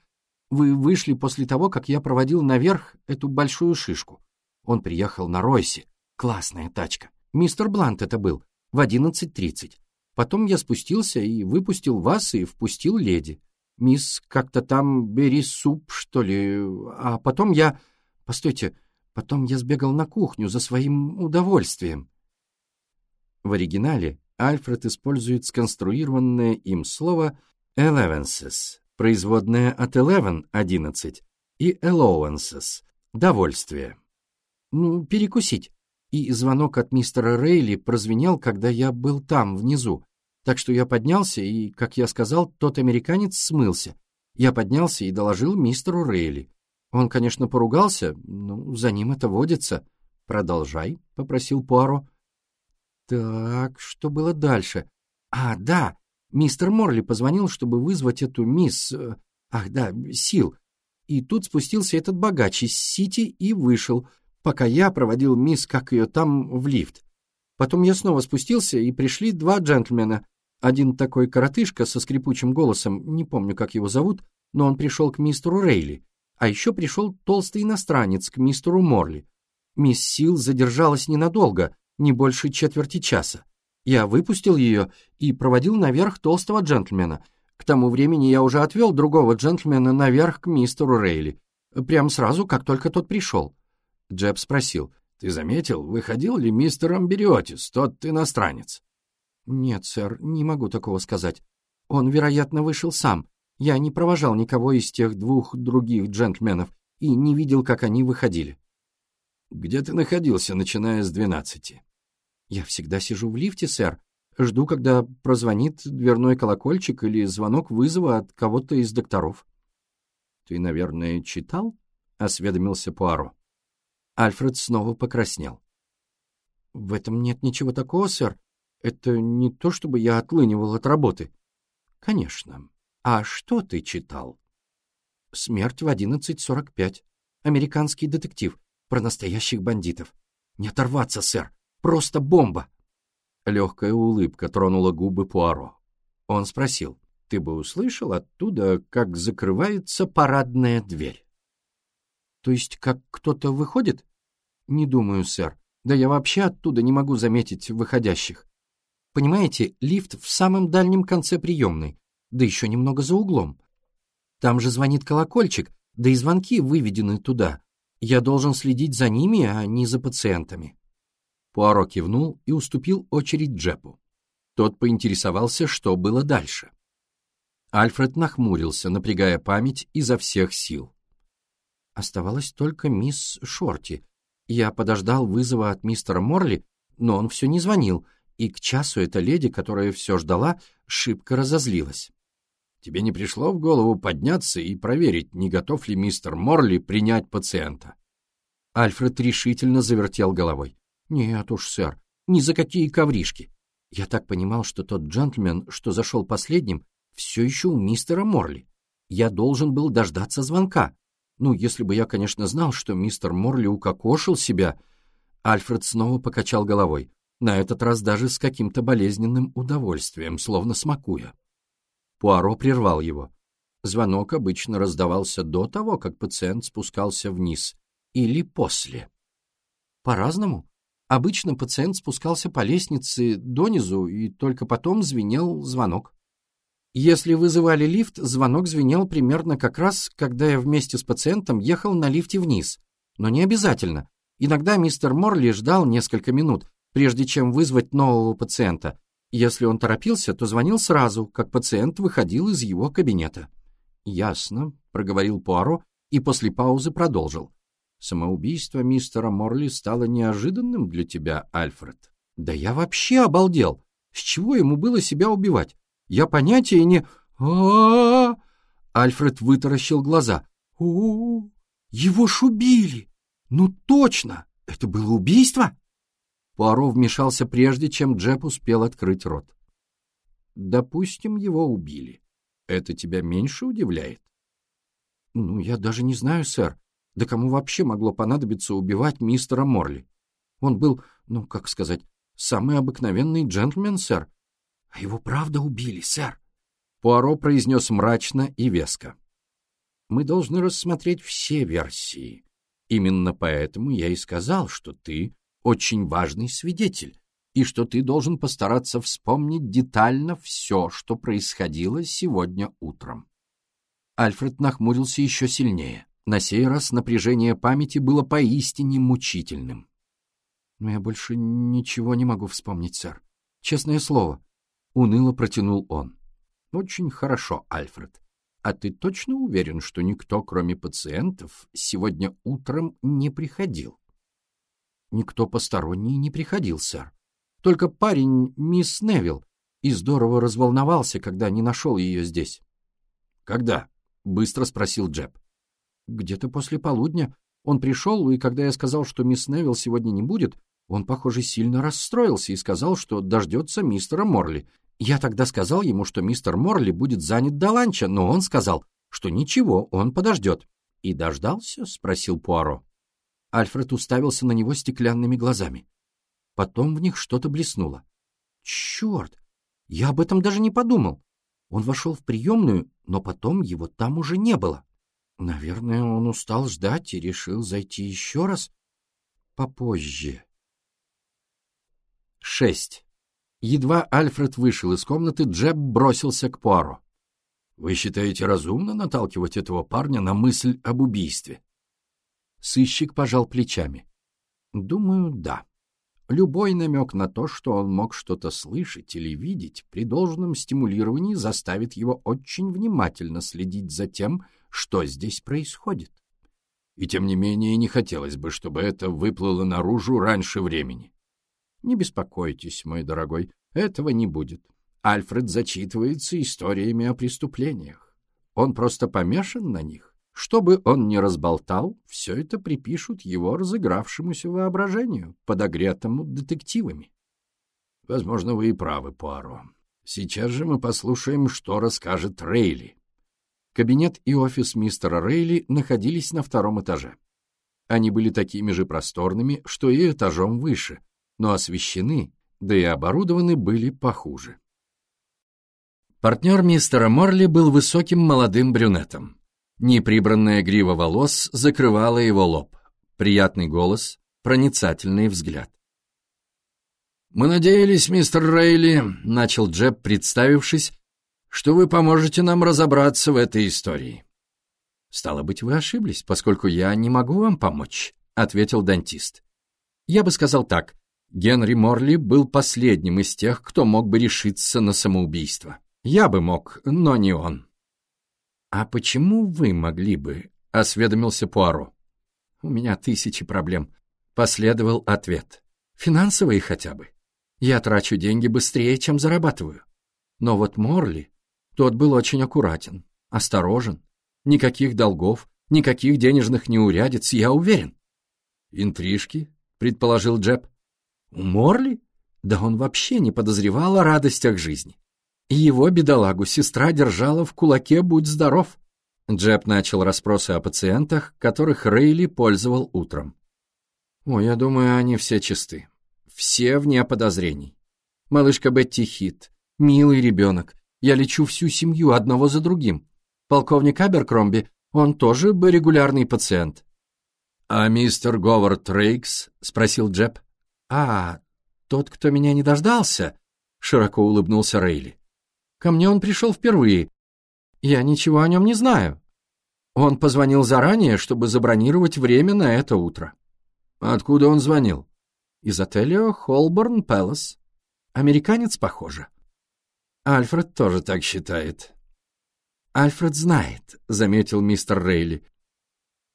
Speaker 1: Вы вышли после того, как я проводил наверх эту большую шишку. Он приехал на Ройсе. Классная тачка. Мистер Блант это был. В одиннадцать тридцать. Потом я спустился и выпустил вас и впустил леди. Мисс как-то там бери суп, что ли. А потом я... Постойте, потом я сбегал на кухню за своим удовольствием. В оригинале Альфред использует сконструированное им слово «elevences», производное от eleven — одиннадцать, и «allowances» — довольствие. Ну, перекусить. И звонок от мистера Рейли прозвенел, когда я был там, внизу. Так что я поднялся, и, как я сказал, тот американец смылся. Я поднялся и доложил мистеру Рейли. Он, конечно, поругался, но за ним это водится. «Продолжай», — попросил Пуаро. Так, что было дальше? А, да, мистер Морли позвонил, чтобы вызвать эту мисс... Э, ах, да, Сил. И тут спустился этот богач из Сити и вышел, пока я проводил мисс, как ее там, в лифт. Потом я снова спустился, и пришли два джентльмена. Один такой коротышка со скрипучим голосом, не помню, как его зовут, но он пришел к мистеру Рейли. А еще пришел толстый иностранец к мистеру Морли. Мисс Сил задержалась ненадолго, не больше четверти часа. Я выпустил ее и проводил наверх толстого джентльмена. К тому времени я уже отвел другого джентльмена наверх к мистеру Рейли. Прям сразу, как только тот пришел. Джеб спросил, «Ты заметил, выходил ли мистер Амбериотис, тот иностранец?» «Нет, сэр, не могу такого сказать. Он, вероятно, вышел сам. Я не провожал никого из тех двух других джентльменов и не видел, как они выходили».
Speaker 2: «Где ты находился, начиная с двенадцати?»
Speaker 1: «Я всегда сижу в лифте, сэр. Жду, когда прозвонит дверной колокольчик или звонок вызова от кого-то из докторов». «Ты, наверное, читал?» — осведомился Пуаро. Альфред снова покраснел. «В этом нет ничего такого, сэр. Это не то, чтобы я отлынивал от работы». «Конечно. А что ты читал?» «Смерть в 11.45. Американский детектив. Про настоящих бандитов. Не оторваться, сэр. Просто бомба!» Легкая улыбка тронула губы Пуаро. Он спросил, «Ты бы услышал оттуда, как закрывается парадная дверь?» «То есть, как кто-то выходит?» «Не думаю, сэр. Да я вообще оттуда не могу заметить выходящих. Понимаете, лифт в самом дальнем конце приемной, да еще немного за углом. Там же звонит колокольчик, да и звонки выведены туда. Я должен следить за ними, а не за пациентами». Пуаро кивнул и уступил очередь Джепу. Тот поинтересовался, что было дальше. Альфред нахмурился, напрягая память изо всех сил. Оставалась только мисс Шорти. Я подождал вызова от мистера Морли, но он все не звонил, и к часу эта леди, которая все ждала, шибко разозлилась.
Speaker 2: Тебе не пришло в голову подняться и проверить, не готов ли мистер Морли принять пациента?
Speaker 1: Альфред решительно завертел головой. «Нет уж, сэр, ни за какие ковришки. Я так понимал, что тот джентльмен, что зашел последним, все еще у мистера Морли. Я должен был дождаться звонка. Ну, если бы я, конечно, знал, что мистер Морли укокошил себя. Альфред снова покачал головой, на этот раз даже с каким-то болезненным удовольствием, словно смакуя. Пуаро прервал его. Звонок обычно раздавался до того, как пациент спускался вниз, или после. По-разному. Обычно пациент спускался по лестнице донизу, и только потом звенел звонок. Если вызывали лифт, звонок звенел примерно как раз, когда я вместе с пациентом ехал на лифте вниз. Но не обязательно. Иногда мистер Морли ждал несколько минут, прежде чем вызвать нового пациента. Если он торопился, то звонил сразу, как пациент выходил из его кабинета. «Ясно», — проговорил Пуаро и после паузы продолжил. «Самоубийство мистера Морли стало неожиданным для тебя, Альфред?» «Да я вообще обалдел! С чего ему было себя убивать? Я понятия не... а Альфред вытаращил глаза. у Его ж убили! Ну точно! Это было убийство?» Пуаро вмешался прежде, чем Джеб успел открыть рот. «Допустим, его убили. Это тебя меньше удивляет?» «Ну, я даже не знаю, сэр. Да кому вообще могло понадобиться убивать мистера Морли? Он был, ну, как сказать, самый обыкновенный джентльмен, сэр. А его правда убили, сэр?» Пуаро произнес мрачно и веско. «Мы должны рассмотреть все версии. Именно поэтому я и сказал, что ты очень важный свидетель, и что ты должен постараться вспомнить детально все, что происходило сегодня утром. Альфред нахмурился еще сильнее. На сей раз напряжение памяти было поистине мучительным. «Но я больше ничего не могу вспомнить, сэр. Честное слово», — уныло протянул он. «Очень хорошо, Альфред. А ты точно уверен, что никто, кроме пациентов, сегодня утром не приходил?» Никто посторонний не приходил, сэр. Только парень, мисс Невилл, и здорово разволновался, когда не нашел ее здесь. «Когда?» — быстро спросил Джеб. «Где-то после полудня. Он пришел, и когда я сказал, что мисс Невилл сегодня не будет, он, похоже, сильно расстроился и сказал, что дождется мистера Морли. Я тогда сказал ему, что мистер Морли будет занят до ланча, но он сказал, что ничего, он подождет. «И дождался?» — спросил Пуаро. Альфред уставился на него стеклянными глазами. Потом в них что-то блеснуло. «Черт! Я об этом даже не подумал. Он вошел в приемную, но потом его там уже не было. Наверное, он устал ждать и решил зайти еще раз попозже». Шесть. Едва Альфред вышел из комнаты, Джеб бросился к Пуаро. «Вы считаете разумно наталкивать этого парня на мысль об убийстве?» Сыщик пожал плечами. Думаю, да. Любой намек на то, что он мог что-то слышать или видеть, при должном стимулировании заставит его очень внимательно следить за тем, что здесь происходит. И тем не менее не хотелось бы, чтобы это выплыло наружу раньше времени. Не беспокойтесь, мой дорогой, этого не будет. Альфред зачитывается историями о преступлениях. Он просто помешан на них что бы он ни разболтал, все это припишут его разыгравшемуся воображению, подогретому детективами. Возможно, вы и правы, Пуаро. Сейчас же мы послушаем, что расскажет Рейли. Кабинет и офис мистера Рейли находились на втором этаже. Они были такими же просторными, что и этажом выше, но освещены, да и оборудованы были похуже. Партнер мистера Морли был высоким молодым брюнетом. Неприбранная грива волос закрывала его лоб. Приятный голос, проницательный взгляд. «Мы надеялись, мистер Рейли», — начал Джеб, представившись, «что вы поможете нам разобраться в этой истории». «Стало быть, вы ошиблись, поскольку я не могу вам помочь», — ответил дантист. «Я бы сказал так. Генри Морли был последним из тех, кто мог бы решиться на самоубийство. Я бы мог, но не он». «А почему вы могли бы?» — осведомился Пуаро. «У меня тысячи проблем», — последовал ответ. «Финансовые хотя бы. Я трачу деньги быстрее, чем зарабатываю. Но вот Морли, тот был очень аккуратен, осторожен. Никаких долгов, никаких денежных неурядиц, я уверен». «Интрижки?» — предположил Джеб. «У Морли? Да он вообще не подозревал о радостях жизни. Его бедолагу сестра держала в кулаке «Будь здоров». Джеб начал расспросы о пациентах, которых Рейли пользовал утром. О, я думаю, они все чисты. Все вне подозрений. Малышка Бетти Хит, милый ребенок. Я лечу всю семью одного за другим. Полковник Аберкромби, он тоже бы регулярный пациент.
Speaker 2: «А мистер Говард Рейкс?» — спросил Джеб.
Speaker 1: «А, тот, кто меня не дождался?» — широко улыбнулся Рейли. «Ко мне он пришел впервые. Я ничего о нем не знаю. Он позвонил заранее, чтобы забронировать время на это утро».
Speaker 2: «Откуда он звонил?»
Speaker 1: «Из отеля Холборн Пэлас. Американец, похоже».
Speaker 2: «Альфред тоже так считает».
Speaker 1: «Альфред знает», — заметил мистер Рейли.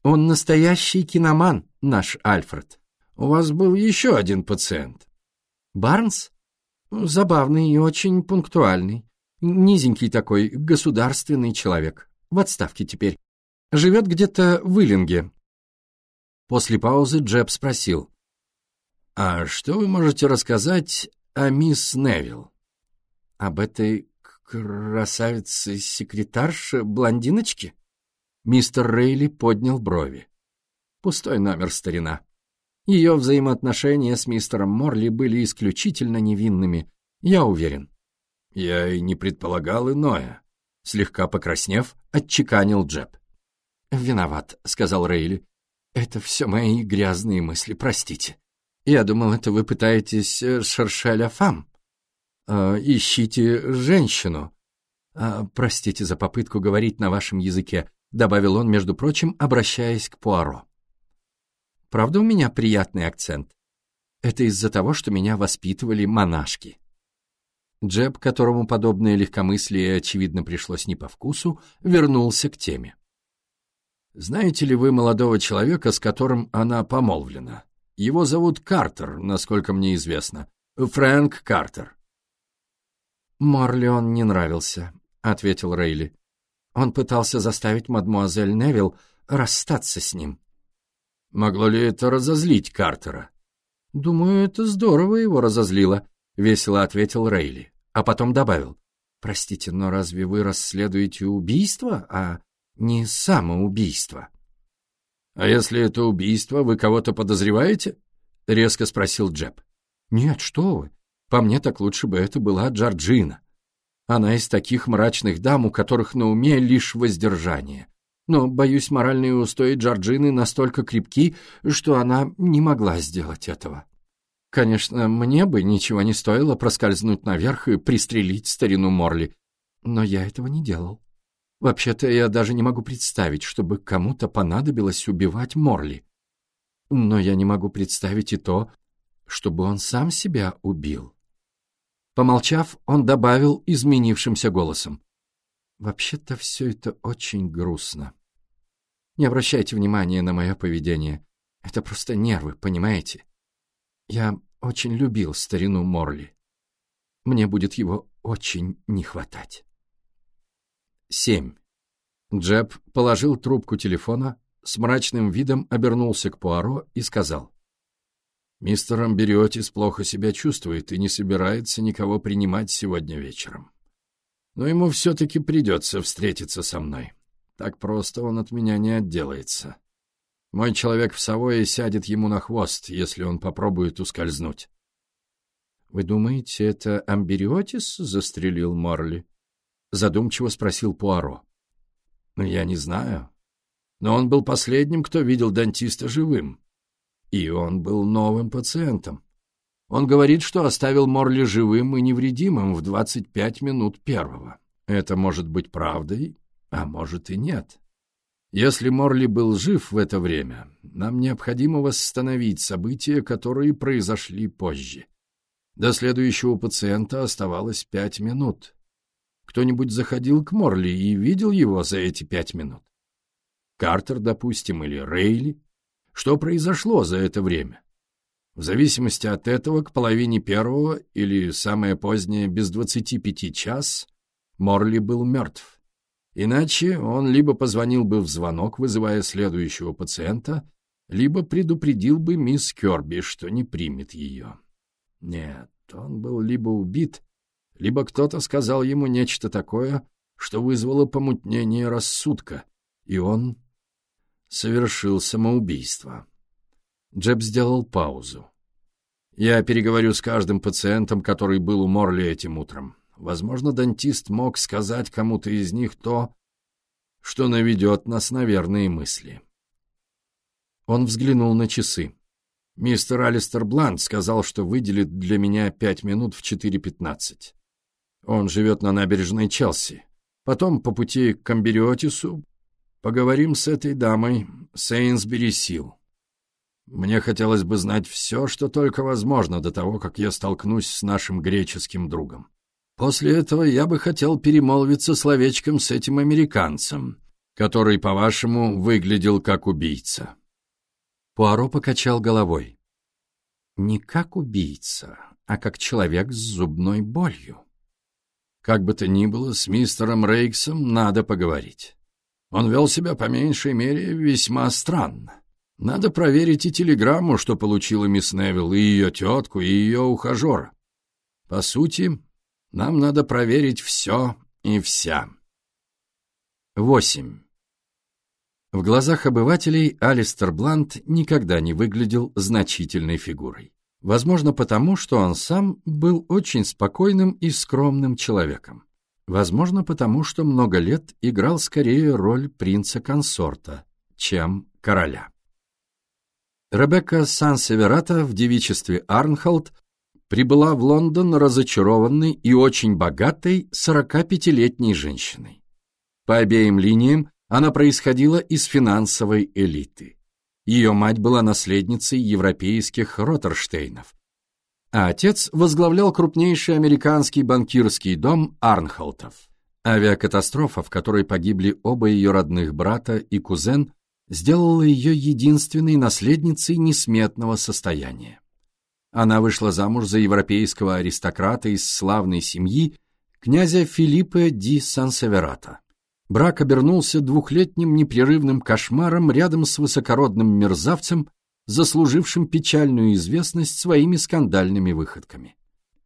Speaker 1: «Он настоящий киноман, наш Альфред.
Speaker 2: У вас был еще один пациент».
Speaker 1: «Барнс? Забавный и очень пунктуальный. Низенький такой, государственный человек. В отставке теперь. Живет где-то в Иллинге». После паузы Джеб спросил.
Speaker 2: «А что вы можете рассказать о мисс Невилл?»
Speaker 1: «Об этой красавице-секретарше блондиночке?» Мистер Рейли поднял брови. Пустой номер, старина. Ее взаимоотношения с мистером Морли были исключительно невинными, я уверен.
Speaker 2: Я и не предполагал иное. Слегка покраснев,
Speaker 1: отчеканил Джеб. «Виноват», — сказал Рейли. «Это все мои грязные мысли, простите. Я думал, это вы пытаетесь э, шершеля фам. Э, ищите женщину. Э, простите за попытку говорить на вашем языке. — добавил он, между прочим, обращаясь к Пуаро. «Правда, у меня приятный акцент? Это из-за того, что меня воспитывали монашки». Джеб, которому подобное легкомыслие, очевидно, пришлось не по вкусу, вернулся к теме.
Speaker 2: «Знаете ли вы молодого человека, с которым она помолвлена? Его зовут Картер, насколько мне известно. Фрэнк Картер».
Speaker 1: «Морли он не нравился», — ответил Рейли. Он пытался заставить мадмуазель Невилл расстаться с ним.
Speaker 2: Могло ли это разозлить Картера?
Speaker 1: «Думаю, это здорово его разозлило», — весело ответил Рейли, а потом добавил. «Простите, но разве вы расследуете убийство, а не самоубийство?»
Speaker 2: «А если это убийство, вы кого-то подозреваете?» — резко спросил Джеб.
Speaker 1: «Нет, что вы. По мне так лучше бы это была Джорджина. Она из таких мрачных дам, у которых на уме лишь воздержание. Но, боюсь, моральные устои Джорджины настолько крепки, что она не могла сделать этого. Конечно, мне бы ничего не стоило проскользнуть наверх и пристрелить старину Морли, но я этого не делал. Вообще-то я даже не могу представить, чтобы кому-то понадобилось убивать Морли. Но я не могу представить и то, чтобы он сам себя убил. Помолчав, он добавил изменившимся голосом. «Вообще-то все это очень грустно. Не обращайте внимания на мое поведение. Это просто нервы, понимаете? Я очень любил старину Морли. Мне будет его очень не хватать». Семь. Джеб положил трубку телефона, с мрачным видом обернулся к Пуаро и сказал. Мистер Амбериотис плохо себя чувствует и не собирается никого принимать сегодня вечером. Но ему все-таки придется встретиться со мной. Так просто он от меня не отделается. Мой человек в Савое сядет ему на хвост, если он попробует ускользнуть. — Вы думаете, это Амбериотис застрелил Морли? — задумчиво спросил Пуаро. — Я не знаю. Но он был последним, кто видел дантиста живым. И он был новым пациентом. Он говорит, что оставил Морли живым и невредимым в 25 минут первого. Это может быть правдой, а может и нет. Если Морли был жив в это время, нам необходимо восстановить события, которые произошли позже. До следующего пациента оставалось пять минут. Кто-нибудь заходил к Морли и видел его за эти пять минут? Картер, допустим, или Рейли? Что произошло за это время? В зависимости от этого, к половине первого или самое позднее, без двадцати пяти час, Морли был мертв. Иначе он либо позвонил бы в звонок, вызывая следующего пациента, либо предупредил бы мисс Керби, что не примет ее. Нет, он был либо убит, либо кто-то сказал ему нечто такое, что вызвало помутнение рассудка, и он совершил самоубийство.
Speaker 2: Джеб сделал паузу. «Я переговорю с каждым пациентом, который был у Морли этим утром. Возможно, дантист мог сказать кому-то из них то, что наведет нас на верные мысли». Он взглянул на часы. «Мистер Алистер Блант сказал, что выделит для меня пять минут в 4.15. Он живет на набережной Челси. Потом по пути к Камбериотису поговорим с этой дамой Сейнсбери Сил. Мне хотелось бы знать все, что только возможно до того, как я столкнусь с нашим греческим другом. После этого я бы хотел перемолвиться словечком с этим американцем, который, по-вашему, выглядел как убийца».
Speaker 1: Пуаро покачал головой. «Не как убийца, а как человек с зубной болью».
Speaker 2: Как бы то ни было, с мистером Рейксом надо поговорить. Он вел себя по меньшей мере весьма странно. Надо проверить и телеграмму, что получила мисс Невилл, и ее тетку, и ее ухажера. По сути, нам надо проверить все и вся.
Speaker 1: 8. В глазах обывателей Алистер Блант никогда не выглядел значительной фигурой. Возможно, потому, что он сам был очень спокойным и скромным человеком. Возможно, потому, что много лет играл скорее роль принца-консорта, чем короля. Ребекка Сан-Северата в девичестве Арнхолд прибыла в Лондон разочарованной и очень богатой 45-летней женщиной. По обеим линиям она происходила из финансовой элиты. Ее мать была наследницей европейских Роттерштейнов, а отец возглавлял крупнейший американский банкирский дом Арнхолтов. Авиакатастрофа, в которой погибли оба ее родных брата и кузен, сделала ее единственной наследницей несметного состояния. Она вышла замуж за европейского аристократа из славной семьи князя Филиппа ди Сансеверата. Брак обернулся двухлетним непрерывным кошмаром рядом с высокородным мерзавцем, заслужившим печальную известность своими скандальными выходками.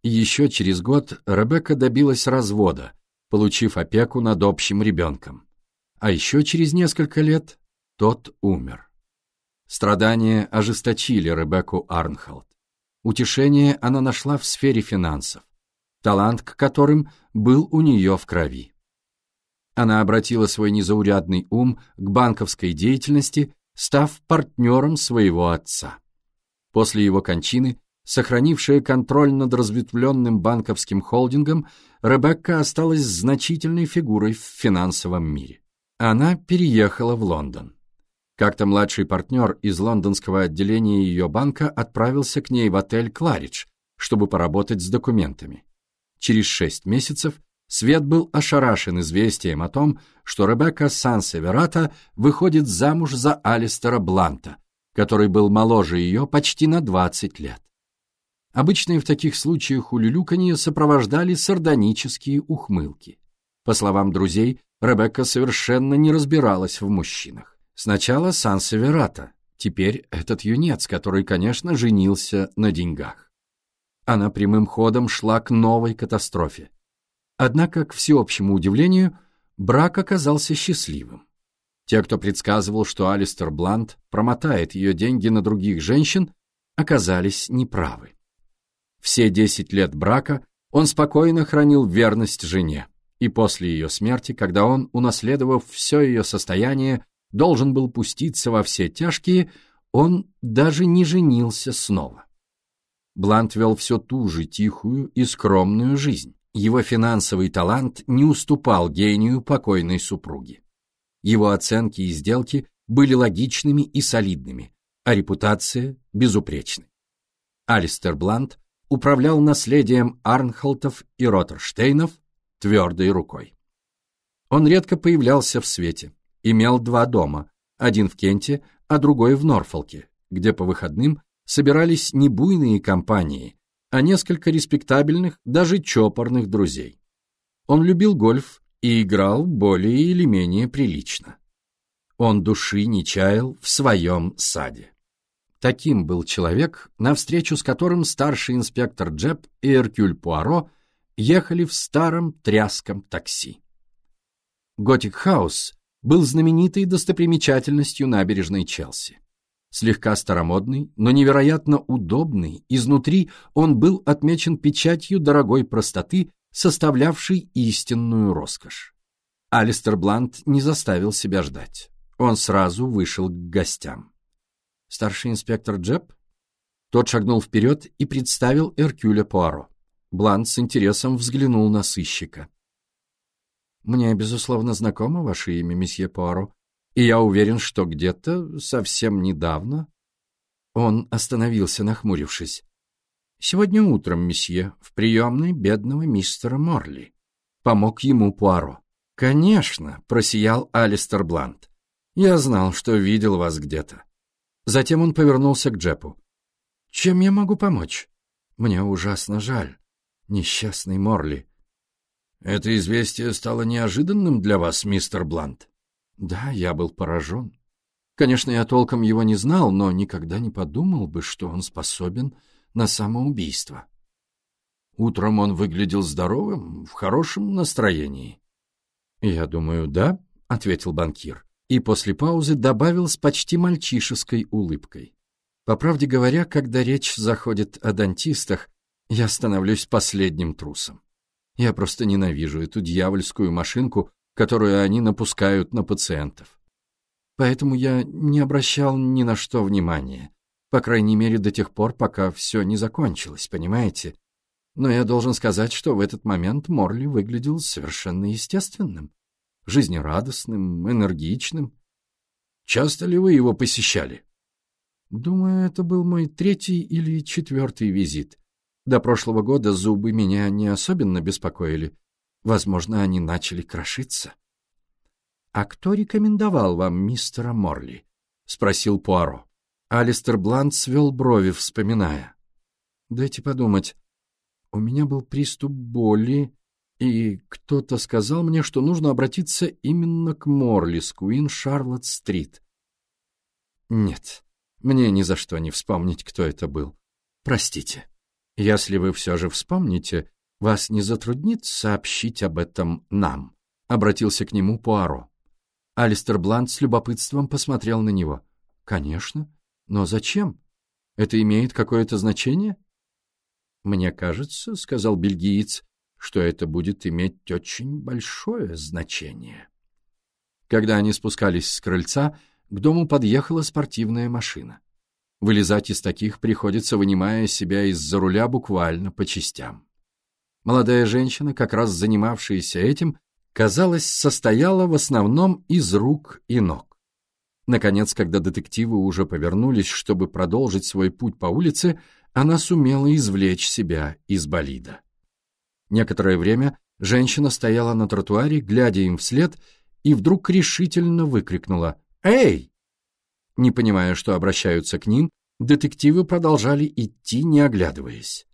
Speaker 1: Еще через год Ребекка добилась развода, получив опеку над общим ребенком. А еще через несколько лет тот умер. Страдания ожесточили Ребекку Арнхолд. Утешение она нашла в сфере финансов, талант к которым был у нее в крови. Она обратила свой незаурядный ум к банковской деятельности, став партнером своего отца. После его кончины, сохранившая контроль над разветвленным банковским холдингом, Ребекка осталась значительной фигурой в финансовом мире. Она переехала в Лондон. Как-то младший партнер из лондонского отделения ее банка отправился к ней в отель «Кларидж», чтобы поработать с документами. Через шесть месяцев Свет был ошарашен известием о том, что Ребекка Сан-Северата выходит замуж за Алистера Бланта, который был моложе ее почти на 20 лет. Обычные в таких случаях улюлюканье сопровождали сардонические ухмылки. По словам друзей, Ребекка совершенно не разбиралась в мужчинах. Сначала Сан-Северата, теперь этот юнец, который, конечно, женился на деньгах. Она прямым ходом шла к новой катастрофе. Однако, к всеобщему удивлению, брак оказался счастливым. Те, кто предсказывал, что Алистер Блант промотает ее деньги на других женщин, оказались неправы. Все десять лет брака он спокойно хранил верность жене, и после ее смерти, когда он, унаследовав все ее состояние, должен был пуститься во все тяжкие, он даже не женился снова. Блант вел все ту же тихую и скромную жизнь. Его финансовый талант не уступал гению покойной супруги. Его оценки и сделки были логичными и солидными, а репутация – безупречной. Алистер Блант управлял наследием Арнхолтов и Роттерштейнов твердой рукой. Он редко появлялся в свете, имел два дома, один в Кенте, а другой в Норфолке, где по выходным собирались не буйные компании, а несколько респектабельных, даже чопорных друзей. Он любил гольф и играл более или менее прилично. Он души не чаял в своем саде. Таким был человек, навстречу с которым старший инспектор Джеб и Эркюль Пуаро ехали в старом тряском такси. Готик Хаус был знаменитой достопримечательностью набережной Челси. Слегка старомодный, но невероятно удобный, изнутри он был отмечен печатью дорогой простоты, составлявшей истинную роскошь. Алистер Блант не заставил себя ждать. Он сразу вышел к гостям. Старший инспектор Джеб? Тот шагнул вперед и представил Эркюля Пуаро. Блант с интересом взглянул на сыщика. «Мне, безусловно, знакомо ваше имя, месье Пуаро, и я уверен, что где-то совсем недавно...» Он остановился, нахмурившись. «Сегодня утром, месье, в приемной бедного мистера Морли». Помог ему Пуаро. «Конечно», — просиял Алистер Блант. «Я знал, что видел вас где-то». Затем он повернулся к Джепу. «Чем я могу помочь? Мне ужасно жаль. Несчастный Морли».
Speaker 2: «Это известие стало неожиданным для вас, мистер Блант?»
Speaker 1: Да, я был поражен. Конечно, я толком его не знал, но никогда не подумал бы, что он способен на самоубийство.
Speaker 2: Утром он выглядел здоровым, в хорошем настроении.
Speaker 1: «Я думаю, да», — ответил банкир, и после паузы добавил с почти мальчишеской улыбкой. «По правде говоря, когда речь заходит о дантистах, я становлюсь последним трусом. Я просто ненавижу эту дьявольскую машинку, которую они напускают на пациентов. Поэтому я не обращал ни на что внимания, по крайней мере до тех пор, пока все не закончилось, понимаете? Но я должен сказать, что в этот момент Морли выглядел совершенно естественным, жизнерадостным, энергичным.
Speaker 2: Часто ли вы его посещали?
Speaker 1: Думаю, это был мой третий или четвертый визит. До прошлого года зубы меня не особенно беспокоили, Возможно, они начали крошиться. — А кто рекомендовал вам мистера Морли? — спросил Пуаро. Алистер Блант свел брови, вспоминая. — Дайте подумать. У меня был приступ боли, и кто-то сказал мне, что нужно обратиться именно к Морли с Куин Шарлотт-стрит. Нет, мне ни за что не вспомнить, кто это был. Простите. Если вы все же вспомните, «Вас не затруднит сообщить об этом нам?» — обратился к нему Пуаро. Алистер Блант с любопытством посмотрел на него. «Конечно. Но зачем? Это имеет какое-то значение?» «Мне кажется, — сказал бельгиец, — что это будет иметь очень большое значение». Когда они спускались с крыльца, к дому подъехала спортивная машина. Вылезать из таких приходится, вынимая себя из-за руля буквально по частям. Молодая женщина, как раз занимавшаяся этим, казалось, состояла в основном из рук и ног. Наконец, когда детективы уже повернулись, чтобы продолжить свой путь по улице, она сумела извлечь себя из болида. Некоторое время женщина стояла на тротуаре, глядя им вслед, и вдруг решительно выкрикнула «Эй!». Не понимая, что обращаются к ним, детективы продолжали идти, не оглядываясь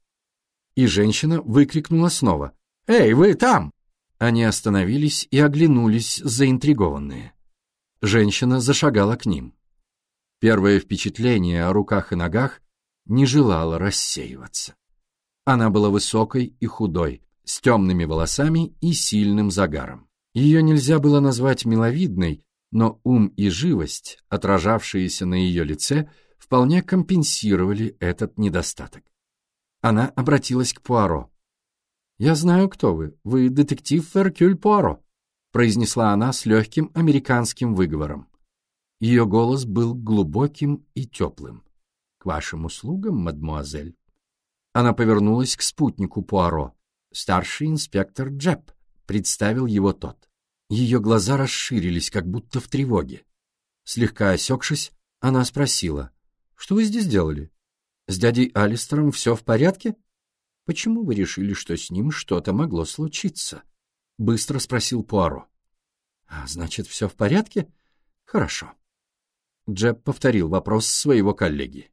Speaker 1: и женщина выкрикнула снова. «Эй, вы там!» Они остановились и оглянулись, заинтригованные. Женщина зашагала к ним. Первое впечатление о руках и ногах не желало рассеиваться. Она была высокой и худой, с темными волосами и сильным загаром. Ее нельзя было назвать миловидной, но ум и живость, отражавшиеся на ее лице, вполне компенсировали этот недостаток. Она обратилась к Пуаро. «Я знаю, кто вы. Вы детектив Феркюль Пуаро», произнесла она с легким американским выговором. Ее голос был глубоким и теплым. «К вашим услугам, мадмуазель». Она повернулась к спутнику Пуаро. «Старший инспектор Джеб», — представил его тот. Ее глаза расширились, как будто в тревоге. Слегка осекшись, она спросила, «Что вы здесь делали?» С дядей Алистером все в порядке? Почему вы решили, что с ним что-то могло случиться? Быстро спросил Пуаро. А значит, все в порядке? Хорошо. Джеб повторил вопрос своего коллеги.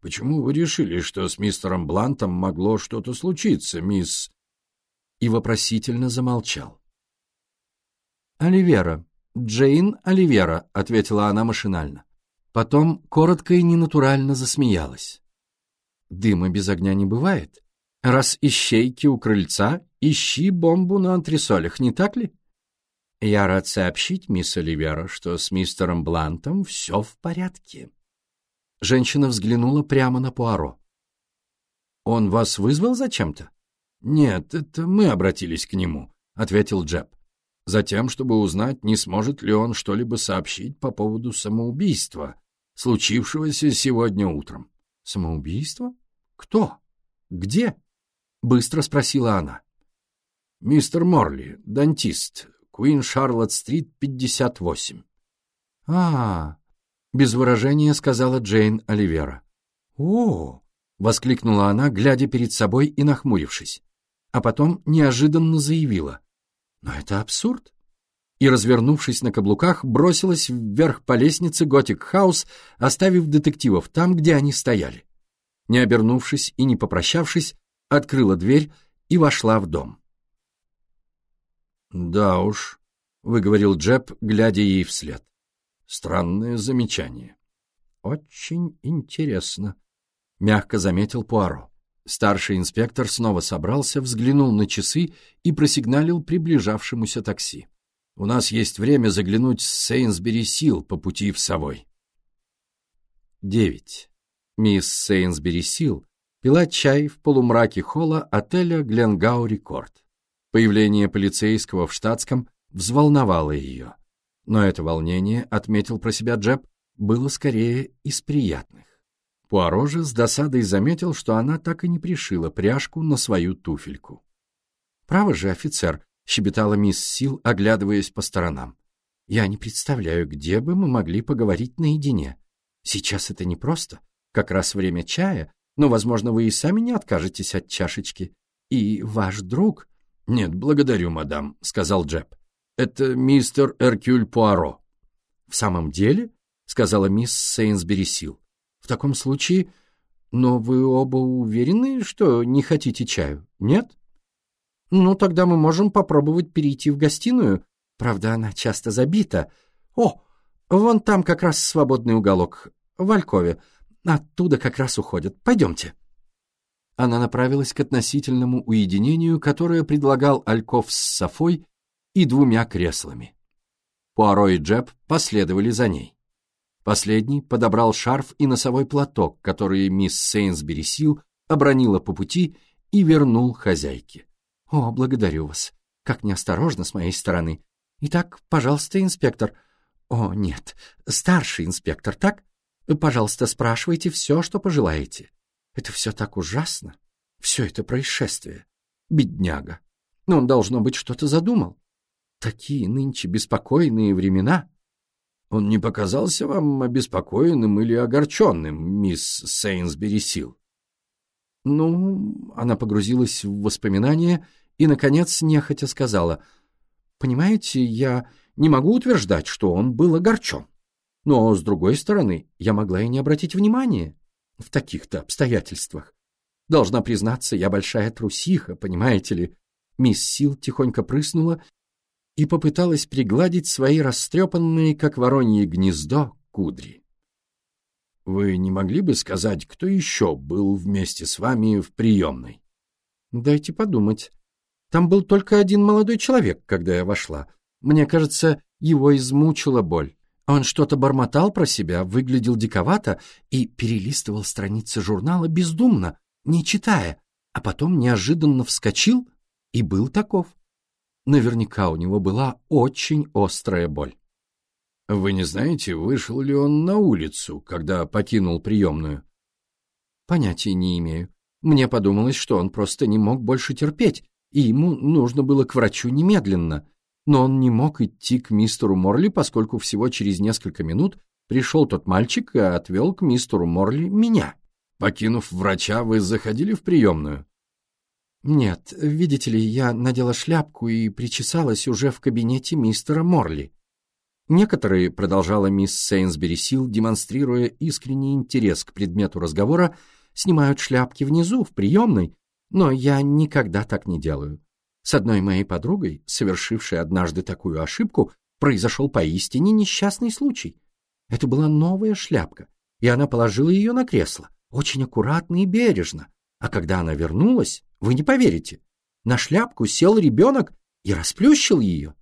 Speaker 1: «Почему вы решили, что с мистером Блантом могло что-то случиться, мисс...» И вопросительно замолчал. «Оливера. Джейн Оливера», — ответила она машинально. Потом коротко и ненатурально засмеялась. Дыма без огня не бывает. Раз ищейки у крыльца, ищи бомбу на антресолях, не так ли? Я рад сообщить, мисс Оливера, что с мистером Блантом все в порядке. Женщина взглянула прямо на Пуаро. «Он вас вызвал зачем-то?»
Speaker 2: «Нет, это мы обратились к нему», — ответил Джеб. «Затем, чтобы узнать, не сможет ли он что-либо сообщить по поводу самоубийства, случившегося сегодня утром».
Speaker 1: «Самоубийство? Кто? Где?» — быстро спросила она.
Speaker 2: «Мистер Морли, дантист, Куин Шарлотт-стрит, 58».
Speaker 1: «А, без выражения сказала Джейн Оливера. «О!» — воскликнула она, глядя перед собой и нахмурившись. А потом неожиданно заявила. «Но это абсурд!» И, развернувшись на каблуках, бросилась вверх по лестнице Готик Хаус, оставив детективов там, где они стояли. Не обернувшись и не попрощавшись, открыла дверь и вошла в дом.
Speaker 2: «Да уж», — выговорил Джеб, глядя ей вслед. Странное замечание.
Speaker 1: Очень интересно, мягко заметил Пуаро. Старший инспектор снова собрался, взглянул на часы и просигналил приближавшемуся такси.
Speaker 2: «У нас есть время заглянуть с Сейнсбери Сил по пути в Совой».
Speaker 1: 9. Мисс Сейнсбери Сил пила чай в полумраке холла отеля Гленгау Рекорд. Появление полицейского в штатском взволновало ее. Но это волнение, отметил про себя Джеб, было скорее из приятных. Пуаро же с досадой заметил, что она так и не пришила пряжку на свою туфельку. «Право же, офицер», — щебетала мисс Сил, оглядываясь по сторонам. «Я не представляю, где бы мы могли поговорить наедине. Сейчас это непросто, как раз время чая, но, возможно, вы и сами не откажетесь от чашечки. И ваш друг...»
Speaker 2: «Нет, благодарю, мадам», — сказал Джеб. «Это мистер Эркюль Пуаро».
Speaker 1: «В самом деле?» — сказала мисс Сейнсбери Сил. «В таком случае... Но вы оба уверены, что не хотите чаю, нет?» «Ну, тогда мы можем попробовать перейти в гостиную. Правда, она часто забита. О, вон там как раз свободный уголок, в Алькове. Оттуда как раз уходят. Пойдемте». Она направилась к относительному уединению, которое предлагал Альков с Софой и двумя креслами. Пуаро и Джеб последовали за ней. Последний подобрал шарф и носовой платок, которые мисс Сейнсбери Сил обронила по пути и вернул хозяйке. «О, благодарю вас. Как неосторожно с моей стороны. Итак, пожалуйста, инспектор. О, нет, старший инспектор, так? Пожалуйста, спрашивайте все, что пожелаете. Это все так ужасно. Все это происшествие. Бедняга. Но он, должно быть, что-то задумал. Такие нынче беспокойные времена.
Speaker 2: Он не показался вам обеспокоенным или огорченным, мисс Сейнсбери Сил?
Speaker 1: Ну, она погрузилась в воспоминания и, наконец, нехотя сказала, «Понимаете, я не могу утверждать, что он был огорчен. Но, с другой стороны, я могла и не обратить внимания в таких-то обстоятельствах. Должна признаться, я большая трусиха, понимаете ли». Мисс Сил тихонько прыснула и попыталась пригладить свои растрепанные, как воронье гнездо, кудри.
Speaker 2: «Вы не могли бы сказать, кто еще был вместе с вами в приемной?»
Speaker 1: «Дайте подумать. Там был только один молодой человек, когда я вошла. Мне кажется, его измучила боль. Он что-то бормотал про себя, выглядел диковато и перелистывал страницы журнала бездумно, не читая, а потом неожиданно вскочил и был таков. Наверняка у него была очень острая боль.
Speaker 2: «Вы не знаете, вышел ли он на улицу, когда покинул приемную?»
Speaker 1: «Понятия не имею. Мне подумалось, что он просто не мог больше терпеть, и ему нужно было к врачу немедленно. Но он не мог идти к мистеру Морли, поскольку всего через несколько минут пришел тот мальчик и отвел к мистеру Морли меня».
Speaker 2: «Покинув врача, вы заходили в приемную?»
Speaker 1: «Нет, видите ли, я надела шляпку и причесалась уже в кабинете мистера Морли». Некоторые, продолжала мисс Сейнсбери Сил, демонстрируя искренний интерес к предмету разговора, снимают шляпки внизу, в приемной, но я никогда так не делаю. С одной моей подругой, совершившей однажды такую ошибку, произошел поистине несчастный случай. Это была новая шляпка, и она положила ее на кресло, очень аккуратно и бережно. А когда она вернулась, вы не поверите. На шляпку сел ребенок и расплющил ее.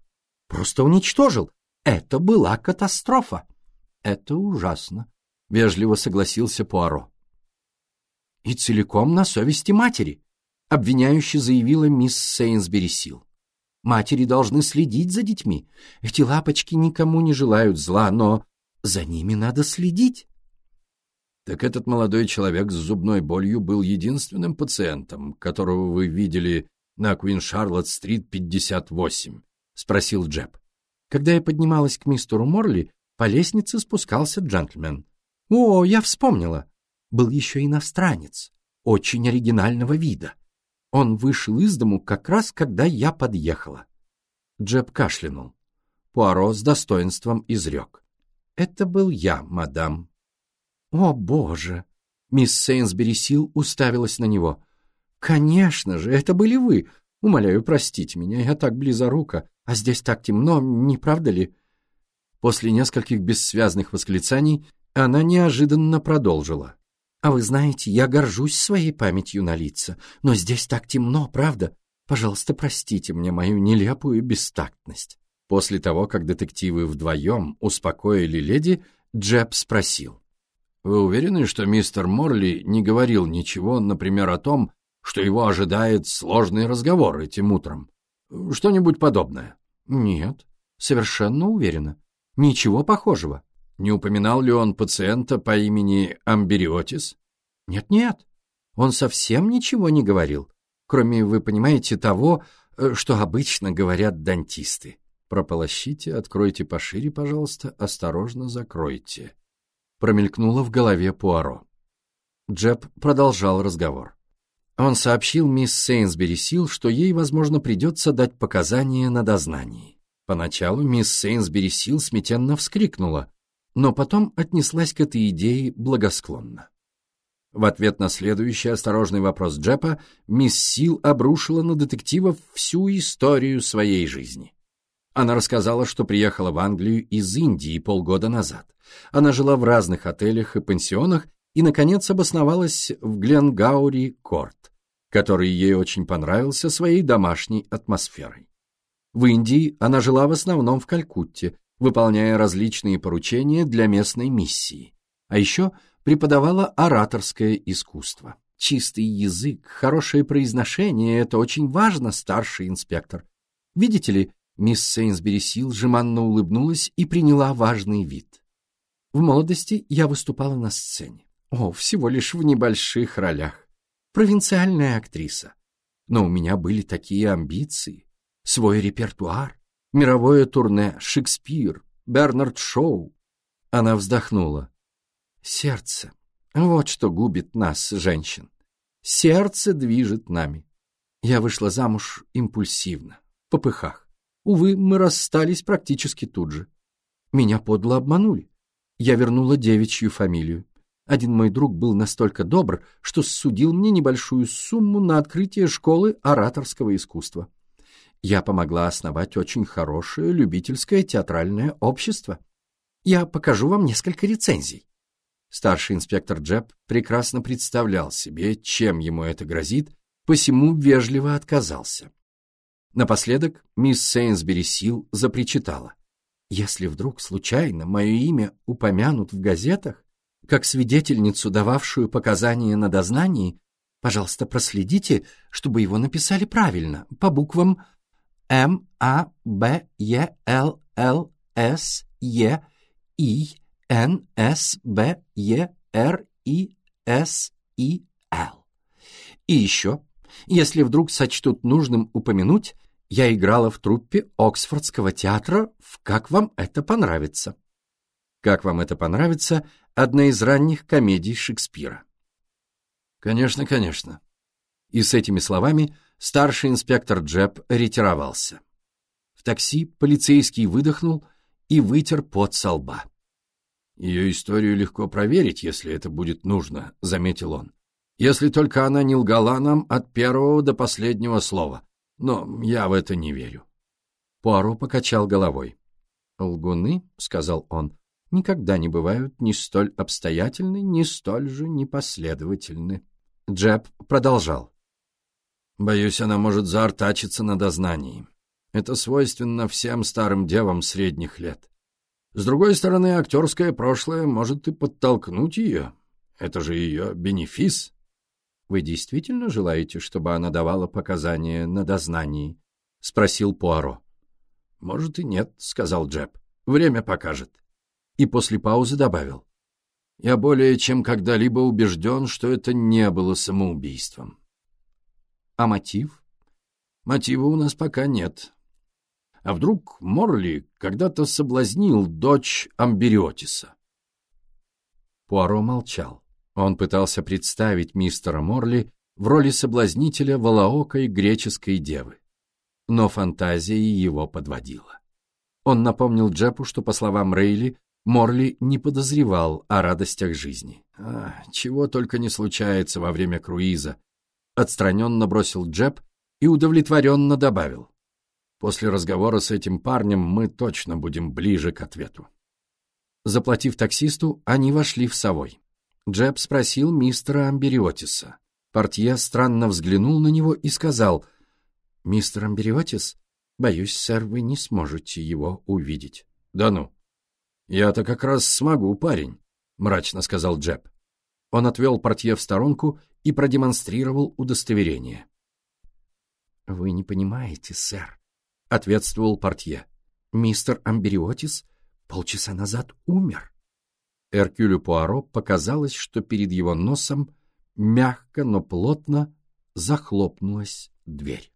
Speaker 1: Просто уничтожил. Это была катастрофа. Это ужасно. вежливо согласился Пуаро. И целиком на совести матери, обвиняюще заявила мисс Сейнсбери Сил. Матери должны следить за детьми. Эти лапочки никому не желают зла, но за ними надо следить.
Speaker 2: Так этот молодой человек с зубной болью был единственным пациентом, которого вы видели на Куин Шарлотт-стрит 58, спросил Джеб.
Speaker 1: Когда я поднималась к мистеру Морли, по лестнице спускался джентльмен. О, я вспомнила. Был еще иностранец, очень оригинального вида. Он вышел из дому как раз, когда я подъехала. Джеб кашлянул. Пуаро с достоинством изрек. «Это был я, мадам». «О, боже!» Мисс Сейнсбери Сил уставилась на него. «Конечно же, это были вы. Умоляю, простите меня, я так близорука, а здесь так темно, не правда ли?» После нескольких бессвязных восклицаний она неожиданно продолжила. А вы знаете, я горжусь своей памятью на лица, но здесь так темно, правда? Пожалуйста, простите мне мою нелепую бестактность». После того, как детективы вдвоем успокоили леди, Джеб спросил.
Speaker 2: «Вы уверены, что мистер Морли не говорил ничего, например, о том, что его ожидает сложный разговор этим утром? Что-нибудь подобное?»
Speaker 1: «Нет, совершенно уверена. Ничего похожего.
Speaker 2: Не упоминал ли он пациента по имени Амбериотис?
Speaker 1: Нет-нет, он совсем ничего не говорил, кроме, вы понимаете, того, э, что обычно говорят дантисты.
Speaker 2: Прополощите, откройте пошире, пожалуйста, осторожно закройте. Промелькнуло в голове Пуаро.
Speaker 1: Джеб продолжал разговор. Он сообщил мисс Сейнсбери Сил, что ей, возможно, придется дать показания на дознании. Поначалу мисс Сейнсбери Сил смятенно вскрикнула, но потом отнеслась к этой идее благосклонно. В ответ на следующий осторожный вопрос Джепа мисс Сил обрушила на детективов всю историю своей жизни. Она рассказала, что приехала в Англию из Индии полгода назад. Она жила в разных отелях и пансионах и, наконец, обосновалась в Гленгаури-Корт, который ей очень понравился своей домашней атмосферой. В Индии она жила в основном в Калькутте, выполняя различные поручения для местной миссии. А еще преподавала ораторское искусство. Чистый язык, хорошее произношение — это очень важно, старший инспектор. Видите ли, мисс Сейнсбери Сил жеманно улыбнулась и приняла важный вид. В молодости я выступала на сцене. О, всего лишь в небольших ролях. Провинциальная актриса. Но у меня были такие амбиции, свой репертуар мировое турне, Шекспир, Бернард Шоу. Она вздохнула. Сердце. Вот что губит нас, женщин. Сердце движет нами. Я вышла замуж импульсивно, в попыхах. Увы, мы расстались практически тут же. Меня подло обманули. Я вернула девичью фамилию. Один мой друг был настолько добр, что судил мне небольшую сумму на открытие школы ораторского искусства я помогла основать очень хорошее любительское театральное общество. Я покажу вам несколько рецензий. Старший инспектор Джеб прекрасно представлял себе, чем ему это грозит, посему вежливо отказался. Напоследок мисс Сейнсбери Сил запричитала. «Если вдруг случайно мое имя упомянут в газетах, как свидетельницу, дававшую показания на дознании, пожалуйста, проследите, чтобы его написали правильно, по буквам М, А, Б, Е, Л, Л, С, Е, И, Н, С, Б, Е, Р, И, С, И, Л. И еще, если вдруг сочтут нужным упомянуть, я играла в труппе Оксфордского театра в «Как вам это понравится». «Как вам это понравится» — одна из ранних комедий Шекспира.
Speaker 2: «Конечно, конечно».
Speaker 1: И с этими словами старший инспектор Джеб ретировался. В такси полицейский выдохнул и вытер пот со лба.
Speaker 2: «Ее историю легко проверить, если это будет нужно», — заметил он. «Если только она не лгала нам от первого до последнего слова. Но я в это не верю».
Speaker 1: Пуаро покачал головой. «Лгуны», — сказал он, — «никогда не бывают ни столь обстоятельны, ни столь же непоследовательны». Джеб продолжал.
Speaker 2: Боюсь, она может заортачиться на дознании. Это свойственно всем старым девам средних лет. С другой стороны, актерское прошлое может и подтолкнуть ее. Это же ее бенефис.
Speaker 1: «Вы действительно желаете, чтобы она давала показания на дознании?» — спросил Пуаро.
Speaker 2: «Может и нет», — сказал Джеб. «Время покажет».
Speaker 1: И после паузы добавил.
Speaker 2: «Я более чем когда-либо убежден, что это не было самоубийством».
Speaker 1: «А мотив?»
Speaker 2: «Мотива у нас пока нет. А вдруг Морли когда-то соблазнил дочь Амбериотиса?»
Speaker 1: Пуаро молчал. Он пытался представить мистера Морли в роли соблазнителя волоокой греческой девы. Но фантазия его подводила. Он напомнил Джепу, что, по словам Рейли, Морли не подозревал о радостях жизни.
Speaker 2: «А, чего только не случается во время круиза», — отстраненно бросил Джеп и удовлетворенно добавил. «После разговора с этим парнем мы точно будем ближе к ответу».
Speaker 1: Заплатив таксисту, они вошли в Совой. Джеб спросил мистера Амбериотиса. Портье странно взглянул на него и сказал, «Мистер Амбериотис, боюсь, сэр, вы не сможете его увидеть».
Speaker 2: «Да ну! Я-то как раз смогу, парень», — мрачно сказал Джеб.
Speaker 1: Он отвел портье в сторонку и продемонстрировал удостоверение. «Вы не понимаете, сэр», — ответствовал портье. «Мистер Амбериотис полчаса назад умер». Эркюлю Пуаро показалось, что перед его носом мягко, но плотно захлопнулась дверь.